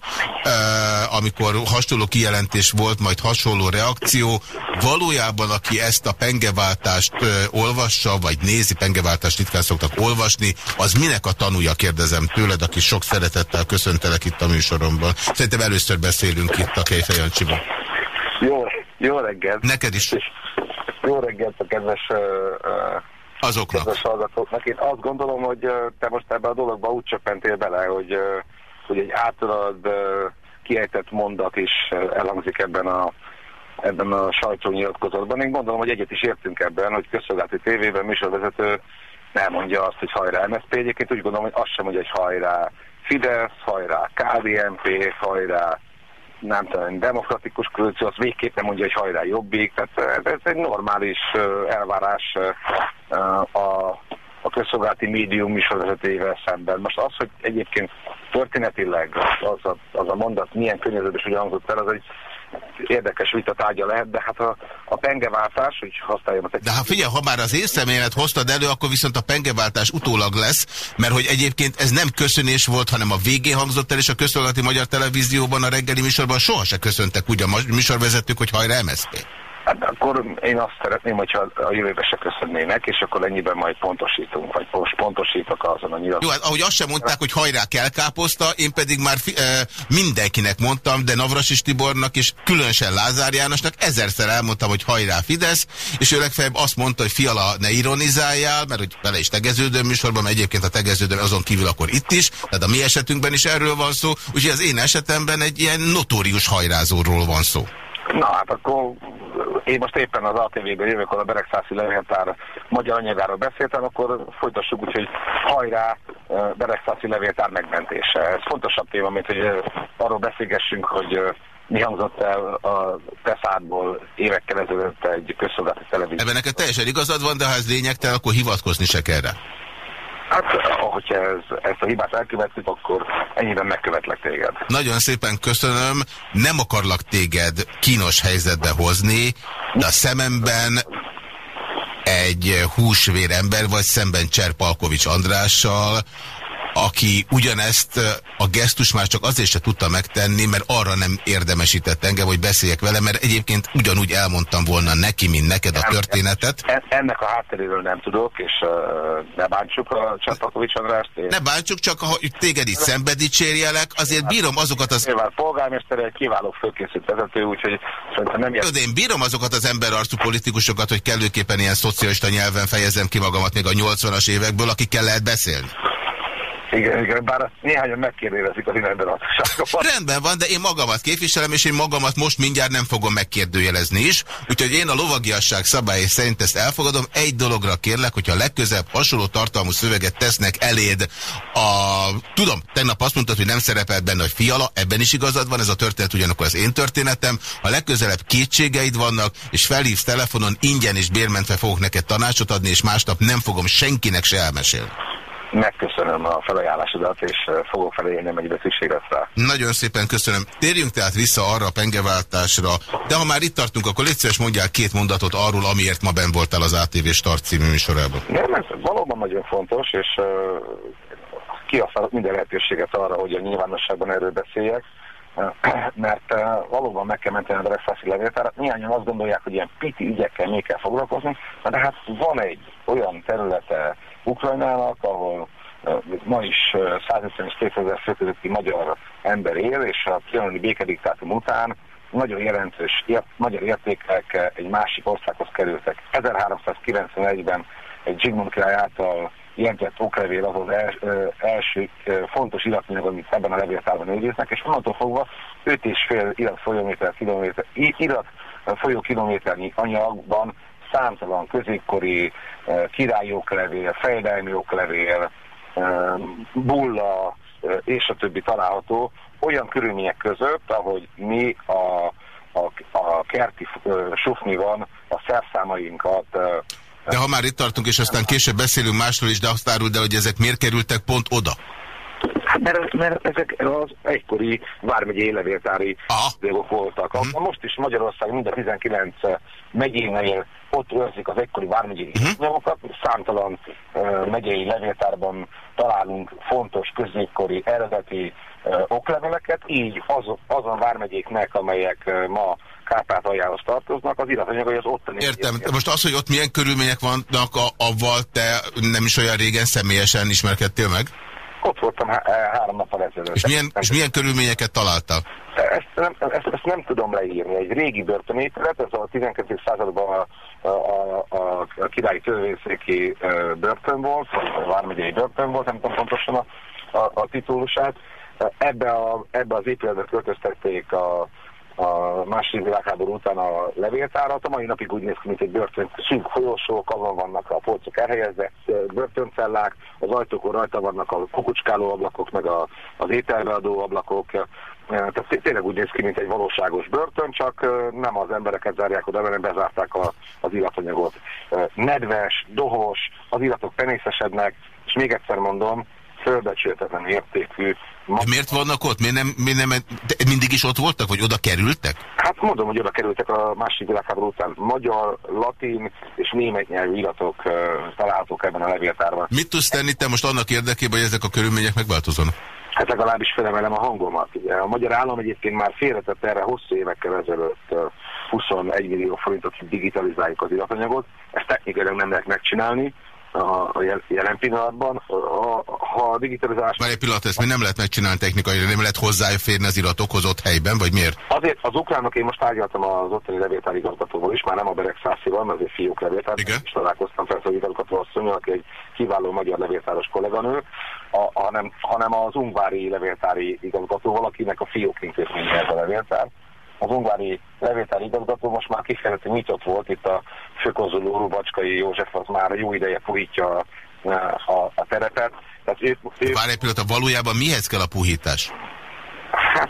amikor hasonló kijelentés volt, majd hasonló reakció. Valójában, aki ezt a pengeváltást olvassa, vagy nézi, pengeváltást ritkán szoktak olvasni, az minek a tanúja, kérdezem tőled, aki sok szeretettel köszöntelek itt a műsoromban. Szerintem először beszélünk itt a Kejfejancsiban. Jó, jó reggelt. Neked is. Jó reggelt a kedves, uh, Azoknak. kedves hallgatóknak. Én azt gondolom, hogy te most ebbe a dologba úgy csöppentél bele, hogy, uh, hogy egy általad uh, kiejtett mondat is elhangzik ebben a ebben a sajtónyilatkozatban. Én gondolom, hogy egyet is értünk ebben, hogy közszolgálati tévében műsorvezető nem mondja azt, hogy hajrá MSZP. Egyébként úgy gondolom, hogy azt sem mondja, hogy hajrá Fidesz, hajrá KDNP, hajrá nem tudom, demokratikus koalíció, az végképp nem mondja, hogy hajrá jobbik, tehát ez, egy normális elvárás a, a közszolgálati médium műsorvezetőjével szemben. Most az, hogy egyébként történetileg az a, az a mondat milyen környezetben hogy hangzott el, az egy érdekes vita tárgya lehet, de hát a, a pengeváltás, hogy használjam a De hát figyelj, ha már az én személyemet hoztad elő, akkor viszont a pengeváltás utólag lesz, mert hogy egyébként ez nem köszönés volt, hanem a végén hangzott el, és a közszolgálati magyar televízióban a reggeli műsorban soha se köszöntek úgy a műsorvezetők, hogy hajrá MSZP. Hát akkor én azt szeretném, hogyha a jövőbe se köszönnének, és akkor ennyiben majd pontosítunk, vagy most pontosítok azon a nyilat. Jó, hát ahogy azt sem mondták, hogy hajrá kell káposzta, én pedig már e, mindenkinek mondtam, de Navrasis Tibornak és különösen Lázár Jánosnak ezerszer elmondtam, hogy hajrá Fidesz, és ő legfeljebb azt mondta, hogy fiala ne ironizáljál, mert hogy vele is tegeződöm műsorban, egyébként a tegeződöm azon kívül akkor itt is, tehát a mi esetünkben is erről van szó, úgyhogy az én esetemben egy ilyen notórius hajrázóról van szó. Na hát akkor én most éppen az ATV-ben jövök, a Beregszászi levéltár magyar anyagáról beszéltem, akkor folytassuk úgy, hogy hajrá Beregszászi levéltár megmentése. Ez fontosabb téma, mint hogy arról beszélgessünk, hogy mi hangzott el a Teszádból évekkel ezelőtt egy közszolgálati televízió. Ebben neked teljesen igazad van, de ha ez lényegtelen, akkor hivatkozni se kell rá. Hát, ahogyha ez, ezt a hibát elkövettük, akkor ennyiben megkövetlek téged. Nagyon szépen köszönöm. Nem akarlak téged kínos helyzetbe hozni, de a szememben egy húsvér ember vagy szemben Cserpalkovics Andrással, aki ugyanezt a gesztus már csak azért se tudta megtenni, mert arra nem érdemesített engem, hogy beszéljek vele, mert egyébként ugyanúgy elmondtam volna neki, mint neked a történetet. Ennek a hátteréről nem tudok, és uh, ne bántsuk a Csatakovics Andrást. Én... Ne bántsuk, csak ha téged itt szembe dicsérjelek, azért bírom azokat az... Nyilván polgármester egy kiváló fölkészült vezető, úgyhogy szerintem nem ilyen... Én bírom azokat az emberarcú politikusokat, hogy kellőképpen ilyen szocialista nyelven fejezem ki magamat még a 80-as évekből, akikkel lehet beszélni. Igen, igen, bár néhányan megkérdőjelezik az iránybetartóságomat. Rendben van, de én magamat képviselem, és én magamat most mindjárt nem fogom megkérdőjelezni is. Úgyhogy én a lovagiasság szabályai szerint ezt elfogadom. Egy dologra kérlek, hogyha legközebb hasonló tartalmú szöveget tesznek eléd a... Tudom, tegnap azt mondtad, hogy nem szerepelt benne, hogy fiala, ebben is igazad van, ez a történet ugyanakkor az én történetem. Ha legközelebb kétségeid vannak, és felhívsz telefonon, ingyen és bérmentve fogok neked tanácsot adni, és másnap nem fogom senkinek se elmesélni megköszönöm a felajánlásodat, és fogok felélni, amennyibe szükség lesz rá. Nagyon szépen köszönöm. Térjünk tehát vissza arra a pengeváltásra, de ha már itt tartunk, akkor légy szíves mondjál két mondatot arról, amiért ma ben voltál az ATV Start című műsorában. Nem, ez valóban nagyon fontos, és uh, kihasználok minden lehetőséget arra, hogy a nyilvánosságban erről beszéljek mert valóban meg kell menteni a Beregszászi levéltárat. Néhányan azt gondolják, hogy ilyen piti ügyekkel még kell foglalkozni, de hát van egy olyan területe Ukrajnának, ahol ma is 150 és 200 fő közötti magyar ember él, és a trianoni békediktátum után nagyon jelentős magyar értékek egy másik országhoz kerültek. 1391-ben egy Zsigmond király által jegyzett oklevél az az els, első fontos iratanyag, amit ebben a levéltárban őriznek, és onnantól fogva 5,5 irat folyóméter, kilométer, irat folyó kilométernyi anyagban számtalan középkori királyi oklevél, fejdelmi oklevél, bulla és a többi található olyan körülmények között, ahogy mi a, a, a kerti sufniban a szerszámainkat de ha már itt tartunk, és aztán később beszélünk másról is, de azt árul, de hogy ezek miért kerültek pont oda? Hát mert, mert ezek az egykori vármegyei levéltári dolgok voltak. Uh-huh. Most is Magyarország mind a 19 megyénél ott őrzik az egykori vármegyei uh-huh. anyagokat. Számtalan uh, megyei levéltárban találunk fontos középkori eredeti uh, okleveleket, így az, azon vármegyéknek, amelyek uh, ma Kárpátaljához tartoznak, az iratanyagai az ottani... Értem. Értem. Most az, hogy ott milyen körülmények vannak, avval te nem is olyan régen személyesen ismerkedtél meg? Ott voltam há három nappal ezelőtt. És milyen, és milyen körülményeket találtál? Ezt nem, ezt, ezt nem tudom leírni. Egy régi börtönépület, ez a 12. században a, a, a, a királyi törvényszéki börtön volt, vagy a vármegyei börtön volt, nem tudom pontosan a, a, a titulusát. Ebbe, a, ebbe az épületbe költöztették a a második világháború után a levéltárat. A mai napig úgy néz ki, mint egy börtön, szűk folyosók, azon vannak a polcok elhelyezve, börtöncellák, az ajtókon rajta vannak a kukucskáló ablakok, meg a, az ételbeadó ablakok, tehát tényleg úgy néz ki, mint egy valóságos börtön, csak nem az embereket zárják oda, hanem bezárták a, az iratanyagot. Nedves, dohos, az iratok penészesednek, és még egyszer mondom, fölbecsülhetetlen értékű. Ma... Miért vannak ott? Miért nem, miért nem, de mindig is ott voltak, vagy oda kerültek? Hát mondom, hogy oda kerültek a másik világháború után. Magyar, latin és német nyelvű iratok uh, találhatók ebben a levéltárban. Mit tudsz tenni te most annak érdekében, hogy ezek a körülmények megváltozzanak? Hát legalábbis felemelem a hangomat. A magyar állam egyébként már félretett erre hosszú évekkel ezelőtt 21 millió forintot, hogy digitalizáljuk az iratanyagot. Ezt technikailag nem lehet megcsinálni a jelen pillanatban. Ha a digitalizálás... Már egy pillanat, ezt mi nem lehet megcsinálni technikai, nem lehet hozzáférni az iratokhoz ott helyben, vagy miért? Azért az ukránok, én most tárgyaltam az ottani levéltárigazgatóval is, már nem a Berek Szászival, mert azért fiúk levéltár, Igen? és találkoztam igazgató asszonyal, aki egy kiváló magyar levéltáros kolléganő, a, hanem, hanem az ungvári levéltári igazgatóval, akinek a fiók intézménye ez a levéltár az ungvári levéltár igazgató most már kifejezetten nyitott volt, itt a főkonzuló Rubacskai József az már jó ideje puhítja a, a, a terepet. Tehát ő, ő... Várj egy pillanat, valójában mihez kell a puhítás? Hát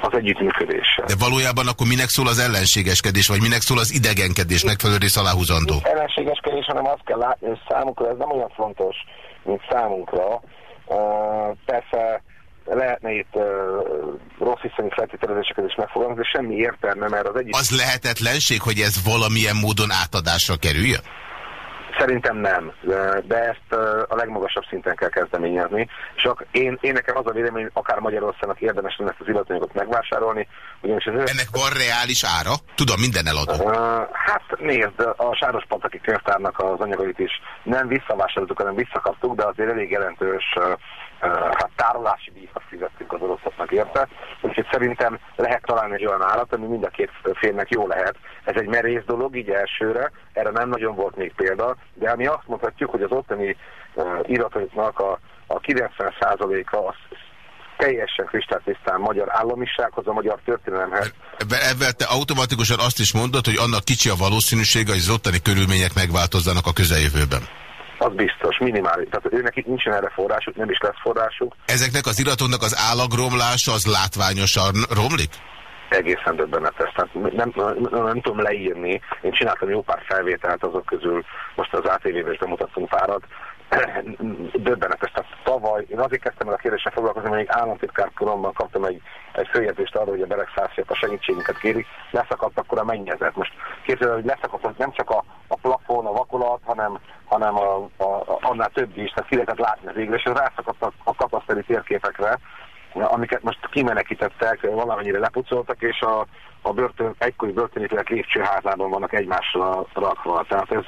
az együttműködéssel. De valójában akkor minek szól az ellenségeskedés, vagy minek szól az idegenkedés megfelelő rész aláhúzandó? Ellenségeskedés, hanem azt kell látni, hogy számunkra ez nem olyan fontos, mint számunkra. Uh, persze lehetne itt uh, rossz hiszemű feltételezéseket is megfogalmazni, de semmi értelme, mert az egyik... Az lehetetlenség, hogy ez valamilyen módon átadásra kerüljön? Szerintem nem, de ezt a legmagasabb szinten kell kezdeményezni. És én, én nekem az a vélemény, hogy akár Magyarországnak érdemes lenne ezt az illatanyagot megvásárolni. Ugyanis ez Ennek van reális ára? Tudom, minden eladó. Uh, hát nézd, a Sáros Pataki könyvtárnak az anyagait is nem visszavásároltuk, hanem visszakaptuk, de azért elég jelentős hát tárolási díjat fizettünk az oroszoknak érte, úgyhogy szerintem lehet találni egy olyan állat, ami mind a két félnek jó lehet. Ez egy merész dolog, így elsőre, erre nem nagyon volt még példa, de ami azt mondhatjuk, hogy az ottani iratoknak a, a 90%-a az teljesen kristálytisztán magyar államisághoz, a magyar történelemhez. Ebben te automatikusan azt is mondod, hogy annak kicsi a valószínűsége, hogy az ottani körülmények megváltozzanak a közeljövőben. Az biztos, minimális. Tehát őnek itt nincsen erre forrásuk, nem is lesz forrásuk. Ezeknek az iratoknak az állagromlása az látványosan romlik? egészen döbbenetes. Tehát nem, nem, nem, tudom leírni. Én csináltam jó pár felvételt azok közül, most az ATV-ben is bemutattunk párat, döbbenetes. Tehát tavaly, én azért kezdtem el a kérdéssel foglalkozni, mert még államtitkárkoromban kaptam egy, egy főjelzést arra, hogy a beregszászjak a segítségünket kérik, leszakadt akkor a mennyezet. Most képzelem, hogy leszakadt nem csak a, a plafon, a vakolat, hanem, hanem a, a, a, annál több is, tehát ki lehetett látni égre, és rászakadt a, a kataszteri térképekre, amiket most kimenekítettek, valamennyire lepucoltak, és a, a börtön, egykori börtönépület lépcsőházában vannak egymásra rakva. Tehát ez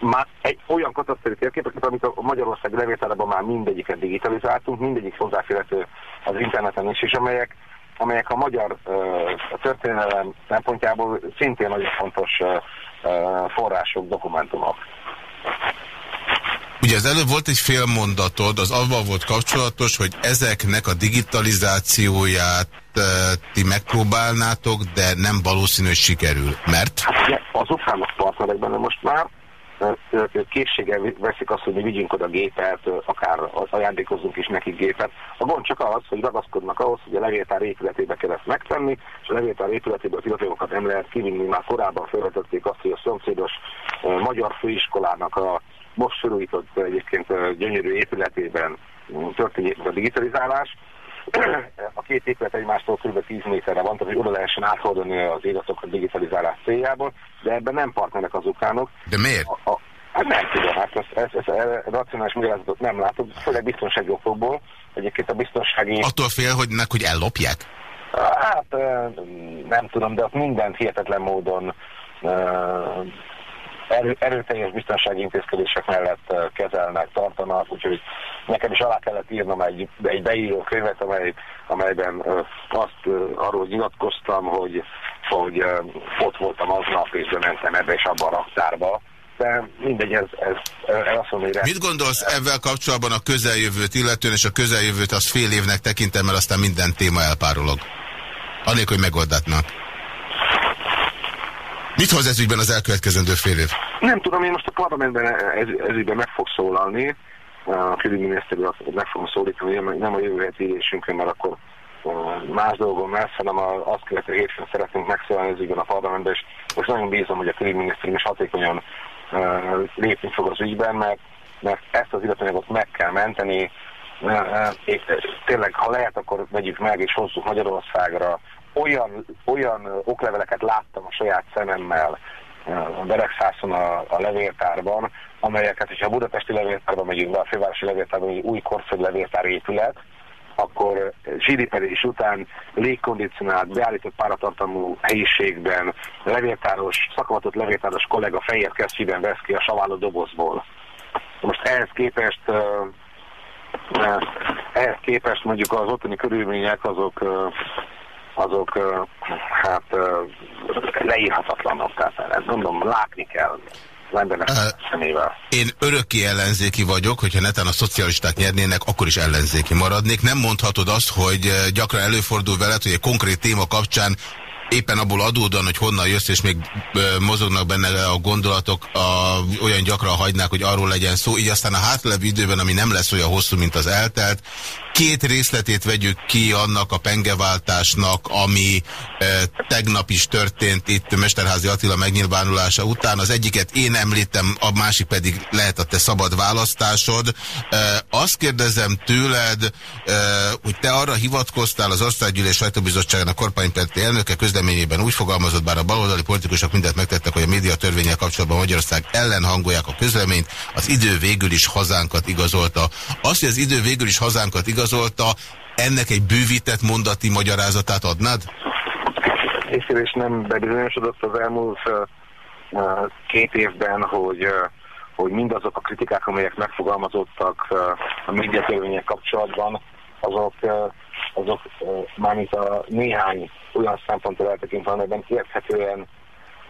már egy olyan katasztrófi térképeket, amit a Magyarország levételeben már mindegyiket digitalizáltunk, mindegyik hozzáférhető az interneten is, és amelyek, amelyek a magyar uh, történelem szempontjából szintén nagyon fontos források, dokumentumok. Ugye az előbb volt egy félmondatod, az avval volt kapcsolatos, hogy ezeknek a digitalizációját e, ti megpróbálnátok, de nem valószínű, hogy sikerül. Mert? Hát, az ukránok partnerek benne most már, készséggel veszik azt, hogy mi vigyünk oda gépet, akár ajándékozzunk is nekik gépet. A gond csak az, hogy ragaszkodnak ahhoz, hogy a levéltár épületébe kell ezt megtenni, és a levéltár épületébe az iratókat nem lehet kivinni. Már korábban felvetették azt, hogy a szomszédos magyar főiskolának a most felújított egyébként gyönyörű épületében történik a digitalizálás. A két épület egymástól kb. 10 méterre van, tehát hogy oda lehessen áthordani az a digitalizálás céljából, de ebben nem partnerek az ukránok. De miért? A, a, hát nem tudom, hát ezt, ezt, ezt, ezt a racionális magyarázatot nem látok, főleg biztonsági okokból. Egyébként a biztonsági... Attól fél, hogy, nek, hogy ellopják? Hát nem tudom, de ott mindent hihetetlen módon erő, erőteljes biztonsági intézkedések mellett kezelnek, tartanak, úgyhogy nekem is alá kellett írnom egy, egy beíró könyvet, amely, amelyben azt arról nyilatkoztam, hogy, hogy ott voltam aznap, és bementem ebbe és abban a raktárba, de mindegy, ez, ez, ez azt mondom. Mit gondolsz ezzel kapcsolatban a közeljövőt illetően, és a közeljövőt az fél évnek tekintem, mert aztán minden téma elpárolog? Anélkül, hogy megoldatnak. Mit hoz ez ügyben az elkövetkezendő fél év? Nem tudom, én most a parlamentben ez, ez ügyben meg fog szólalni. A külügyminiszter meg fogom szólítani, nem a jövő heti ülésünkön, mert akkor más dolgon messze, hanem azt követő hétfőn szeretnénk megszólalni az ügyben a parlamentben, és most nagyon bízom, hogy a külügyminisztérium is hatékonyan lépni fog az ügyben, mert, mert ezt az illetőanyagot meg kell menteni, tényleg, ha lehet, akkor vegyük meg és hozzuk Magyarországra. Olyan, olyan okleveleket láttam a saját szememmel a Beregszászon a, a levéltárban, amelyeket, hogyha a budapesti levéltárban megyünk be, a fővárosi levéltárban, egy új korszög levéltár épület, akkor zsidipedés után légkondicionált, beállított páratartalmú helyiségben levéltáros, szakavatott levéltáros kollega fejét kesztyűben vesz ki a saváló dobozból. Most ehhez képest ehhez képest mondjuk az ottani körülmények azok azok hát leírhatatlanok, tehát mondom, látni kell az embernek szemével. Én örökké ellenzéki vagyok, hogyha netán a szocialisták nyernének, akkor is ellenzéki maradnék. Nem mondhatod azt, hogy gyakran előfordul veled, hogy egy konkrét téma kapcsán éppen abból adódóan, hogy honnan jössz, és még mozognak benne a gondolatok, a, olyan gyakran hagynák, hogy arról legyen szó, így aztán a hátlevő időben, ami nem lesz olyan hosszú, mint az eltelt, két részletét vegyük ki annak a pengeváltásnak, ami e, tegnap is történt itt Mesterházi Attila megnyilvánulása után. Az egyiket én említem, a másik pedig lehet a te szabad választásod. E, azt kérdezem tőled, hogy te arra hivatkoztál az Országgyűlés Sajtóbizottságának kormánypárti elnöke közleményében úgy fogalmazott, bár a baloldali politikusok mindent megtettek, hogy a médiatörvényel kapcsolatban Magyarország ellen hangolják a közleményt, az idő végül is hazánkat igazolta. Azt, hogy az idő végül is hazánkat igazolta, ennek egy bővített mondati magyarázatát adnád? és nem bebizonyosodott az elmúlt két évben, hogy, hogy mindazok a kritikák, amelyek megfogalmazottak a médiatörvények kapcsolatban, azok, azok mármint a néhány olyan szemponttól eltekintve, amelyben érthetően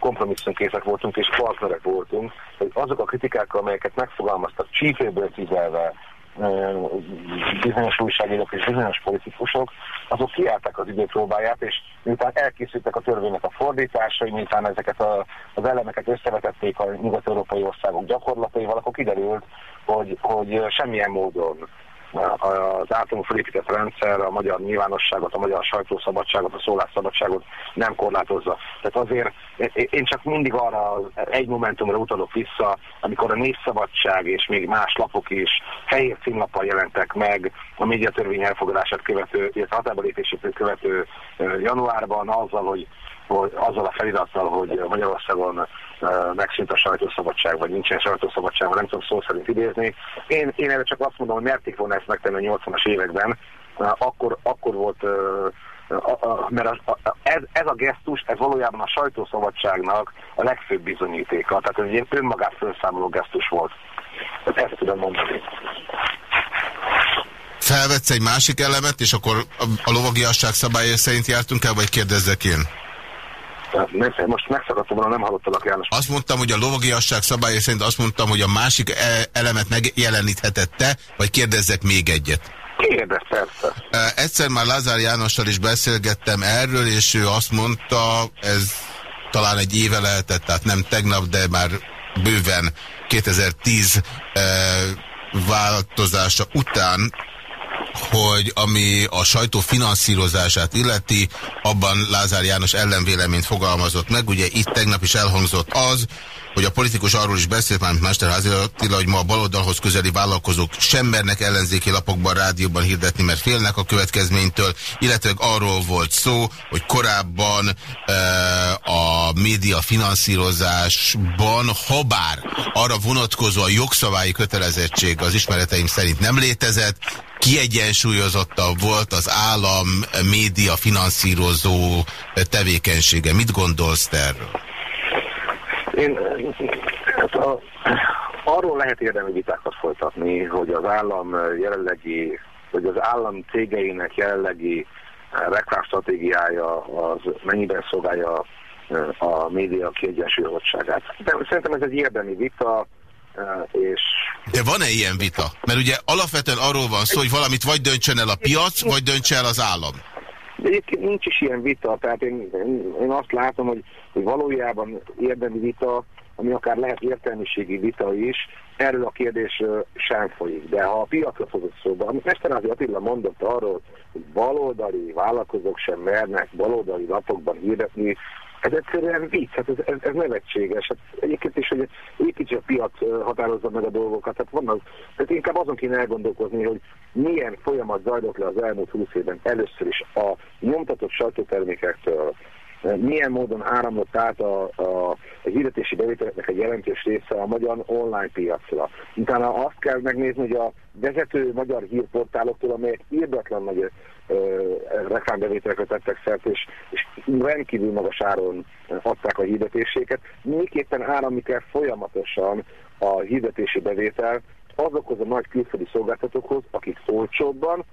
kompromisszumkészek voltunk és partnerek voltunk, hogy azok a kritikák, amelyeket megfogalmaztak csípőből tüzelve, bizonyos újságírók és bizonyos politikusok, azok kiállták az időpróbáját, és miután elkészültek a törvénynek a fordításai, miután ezeket a, az elemeket összevetették a nyugat-európai országok gyakorlataival, akkor kiderült, hogy, hogy semmilyen módon az általunk felépített rendszer a magyar nyilvánosságot, a magyar sajtószabadságot, a szólásszabadságot nem korlátozza. Tehát azért én csak mindig arra egy momentumra utalok vissza, amikor a népszabadság és még más lapok is fehér címlappal jelentek meg a médiatörvény elfogadását követő, illetve hatába lépését követő januárban azzal, hogy hogy azzal a felirattal, hogy Magyarországon megszűnt a sajtószabadság, vagy nincsen sajtószabadság, nem tudom szó szerint idézni. Én, én erre csak azt mondom, hogy merték volna ezt megtenni a 80-as években, akkor, akkor volt mert ez, ez a gesztus, ez valójában a sajtószabadságnak a legfőbb bizonyítéka. Tehát ez egy ilyen önmagát felszámoló gesztus volt. Ezt tudom mondani. Felvetsz egy másik elemet, és akkor a lovagiasság szabályai szerint jártunk el, vagy kérdezzek én? Most megszakadtam volna, nem hallottalak János. Azt mondtam, hogy a lovagiasság szabályai szerint azt mondtam, hogy a másik e- elemet megjeleníthetette, vagy kérdezzek még egyet. Kérdez, persze. Egyszer már Lázár Jánossal is beszélgettem erről, és ő azt mondta, ez talán egy éve lehetett, tehát nem tegnap, de már bőven 2010 változása után hogy ami a sajtó finanszírozását illeti, abban Lázár János ellenvéleményt fogalmazott meg. Ugye itt tegnap is elhangzott az, hogy a politikus arról is beszélt, már Mesterházi Attila, hogy ma a baloldalhoz közeli vállalkozók sem mernek ellenzéki lapokban, rádióban hirdetni, mert félnek a következménytől, illetve arról volt szó, hogy korábban e, a média finanszírozásban, habár arra vonatkozó a jogszabályi kötelezettség az ismereteim szerint nem létezett, kiegyensúlyozottabb volt az állam média finanszírozó tevékenysége. Mit gondolsz te erről? Én, hát a, arról lehet érdemi vitákat folytatni, hogy az állam jelenlegi, hogy az állam cégeinek jelenlegi reklámstratégiája az mennyiben szolgálja a média kiegyensúlyozottságát. De szerintem ez egy érdemi vita, és... De van-e ilyen vita? Mert ugye alapvetően arról van szó, hogy valamit vagy döntsön el a piac, vagy döntse el az állam. Egyébként nincs is ilyen vita, tehát én, én, azt látom, hogy, hogy valójában érdemi vita ami akár lehet értelmiségi vita is, erről a kérdésről sem folyik. De ha a piacra fogok szóba, amit Mesterázi Attila mondott arról, hogy baloldali vállalkozók sem mernek baloldali lapokban hirdetni, ez egyszerűen vicc, hát ez, ez, ez nevetséges. Hát egyébként is, hogy építs a piac határozza meg a dolgokat. Hát vannak, tehát inkább azon kéne elgondolkozni, hogy milyen folyamat zajlott le az elmúlt húsz évben először is a nyomtatott sajtótermékektől, milyen módon áramlott át a, a, a hirdetési bevételeknek egy jelentős része a magyar online piacra. Utána azt kell megnézni, hogy a vezető magyar hírportáloktól, amelyek írdatlan nagy reklámbevételekre tettek szert, és, és rendkívül magas áron adták a hirdetéséket, miképpen áramlik el folyamatosan a hirdetési bevétel azokhoz a nagy külföldi szolgáltatókhoz, akik olcsóbban,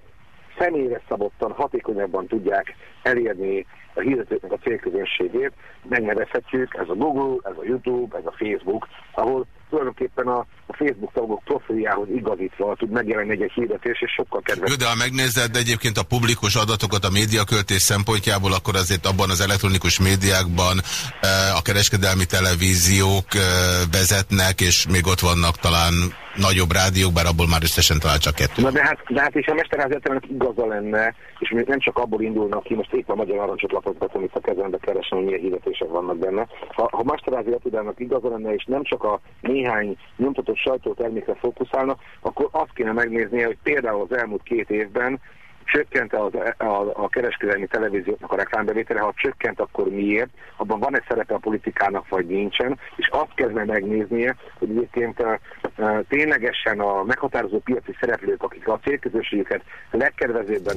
személyre szabottan, hatékonyabban tudják elérni a hirdetőknek a célközönségét, megnevezhetjük, ez a Google, ez a YouTube, ez a Facebook, ahol tulajdonképpen a, a Facebook tagok profiljához igazítva tud megjelenni egy, egy hirdetés, és sokkal kedves. de ha megnézed egyébként a publikus adatokat a médiaköltés szempontjából, akkor azért abban az elektronikus médiákban eh, a kereskedelmi televíziók eh, vezetnek, és még ott vannak talán nagyobb rádiók, bár abból már összesen talán csak kettő. Na de hát, de hát és a Mesterház igaza lenne, és nem csak abból indulnak ki, most épp a Magyar Arancsot lapot itt a kezembe keresem, hogy milyen hirdetések vannak benne. Ha, ha Mesterházi Attilának igaza lenne, és nem csak a néhány nyomtatott sajtótermékre fókuszálna, akkor azt kéne megnéznie, hogy például az elmúlt két évben csökkent az, a, a kereskedelmi televízióknak a reklámbevétele, ha csökkent, akkor miért, abban van egy szerepe a politikának, vagy nincsen, és azt kezdne megnéznie, hogy egyébként a, a, ténylegesen a meghatározó piaci szereplők, akik a célközösségüket legkedvezőbben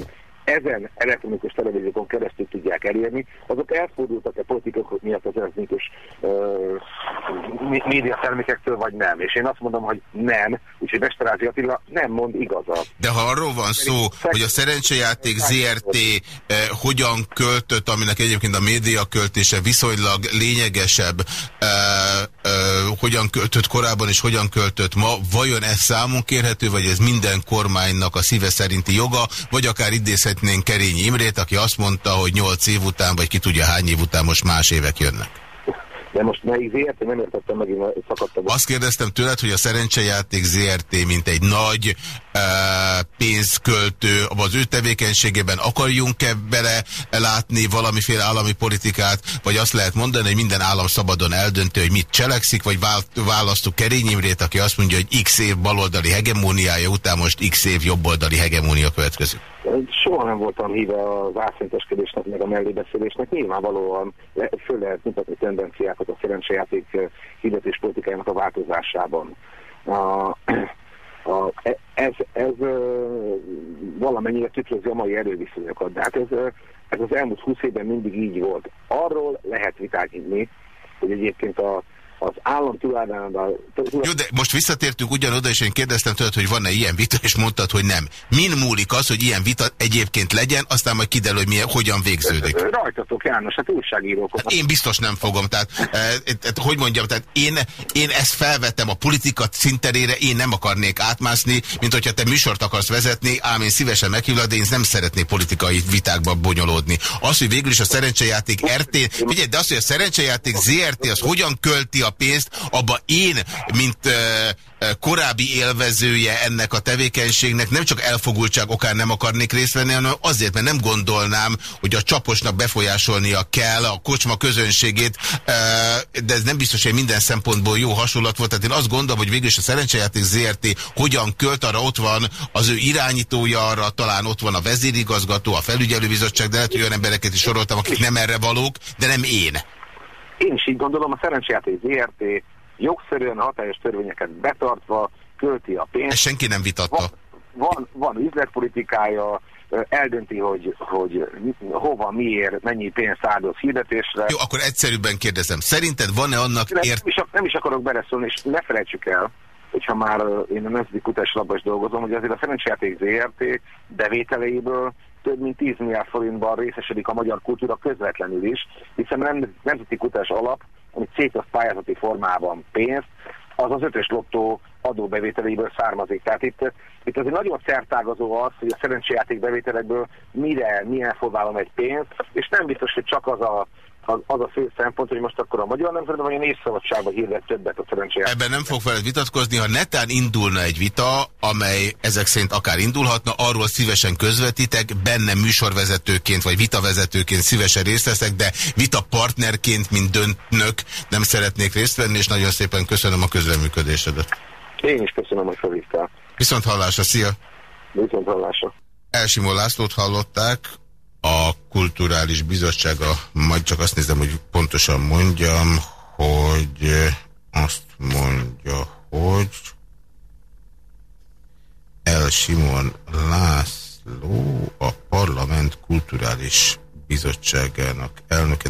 ezen elektronikus televíziókon keresztül tudják elérni, azok elfordultak a politikok miatt az elektronikus uh, média termékektől, vagy nem. És én azt mondom, hogy nem, úgyhogy Besterázi Attila nem mond igazat. De ha arról van szó, hogy a szerencsejáték ZRT eh, hogyan költött, aminek egyébként a média költése viszonylag lényegesebb, eh, hogyan költött korábban és hogyan költött ma, vajon ez számon kérhető, vagy ez minden kormánynak a szíve szerinti joga, vagy akár idézhet említhetnénk Kerényi Imrét, aki azt mondta, hogy 8 év után, vagy ki tudja hány év után most más évek jönnek. De most melyik ZRT? Nem értettem megint, szakadtam. Azt kérdeztem tőled, hogy a szerencsejáték ZRT, mint egy nagy e, pénzköltő, az ő tevékenységében akarjunk-e bele látni valamiféle állami politikát, vagy azt lehet mondani, hogy minden állam szabadon eldönti, hogy mit cselekszik, vagy választjuk Kerény Imrét, aki azt mondja, hogy x év baloldali hegemóniája után most x év jobboldali hegemónia következik. Soha nem voltam híve az ászinteskedésnek, meg a mellébeszélésnek. Nyilvánvalóan föl lehet mutatni tendenciákat a szerencsejáték eh, hirdetés politikájának a változásában. A, a, ez, ez eh, valamennyire tükrözi a mai erőviszonyokat, de hát ez, ez az elmúlt húsz évben mindig így volt. Arról lehet vitázni, hogy egyébként a az állam tulajdonában... Jó, de most visszatértünk ugyanoda, és én kérdeztem tőled, hogy van-e ilyen vita, és mondtad, hogy nem. Min múlik az, hogy ilyen vita egyébként legyen, aztán majd kiderül, hogy milyen, hogyan végződik? Rajtatok, János, hát újságírók. Hát én biztos nem fogom, tehát, e, e, hogy mondjam, tehát én, én ezt felvettem a politika szinterére, én nem akarnék átmászni, mint hogyha te műsort akarsz vezetni, ám én szívesen meghívlak, de én nem szeretnék politikai vitákba bonyolódni. Az, hogy végül is a szerencsejáték RT, figyelj, de az, hogy a szerencsejáték ZRT, az hogyan költi a a pénzt, abba én, mint korábbi élvezője ennek a tevékenységnek nem csak elfogultság okán nem akarnék részt venni, hanem azért, mert nem gondolnám, hogy a csaposnak befolyásolnia kell a kocsma közönségét, de ez nem biztos, hogy minden szempontból jó hasonlat volt. Tehát én azt gondolom, hogy végül is a szerencsejáték ZRT hogyan költ, arra ott van az ő irányítója, arra talán ott van a vezérigazgató, a felügyelőbizottság, de lehet, hogy olyan embereket is soroltam, akik nem erre valók, de nem én. Én is így gondolom, a szerencsejáték ZRT jogszerűen hatályos törvényeket betartva költi a pénzt. Ezt senki nem vitatta. Van, van, van üzletpolitikája, eldönti, hogy, hogy hova, miért, mennyi pénzt áldoz hirdetésre. Jó, akkor egyszerűbben kérdezem. Szerinted van-e annak ért... Nem is, nem is akarok beleszólni, és ne felejtsük el, hogyha már én a Nemzeti Kutáslapban is dolgozom, hogy azért a szerencsejáték ZRT bevételeiből több mint 10 milliárd forintban részesedik a magyar kultúra közvetlenül is, hiszen a Nemzeti Kutás Alap, ami szétosz pályázati formában pénzt, az az ötös lottó adóbevételéből származik. Tehát itt, itt azért nagyon szertágazó az, hogy a szerencséjáték bevételekből mire, milyen formában egy pénz, és nem biztos, hogy csak az a az, az a fő szempont, hogy most akkor a magyar nemzetben vagy a nézszabadságban hirdet többet a szerencsére. Ebben nem fog veled vitatkozni, ha netán indulna egy vita, amely ezek szerint akár indulhatna, arról szívesen közvetítek, benne műsorvezetőként vagy vitavezetőként szívesen részt veszek, de vita partnerként, mint döntnök nem szeretnék részt venni, és nagyon szépen köszönöm a közreműködésedet. Én is köszönöm, hogy felhívtál. Viszont hallásra, szia! Viszont hallásra. Elsimó Lászlót hallották, a Kulturális Bizottsága, majd csak azt nézem, hogy pontosan mondjam, hogy azt mondja, hogy El Simon László a Parlament Kulturális Bizottságának elnöke.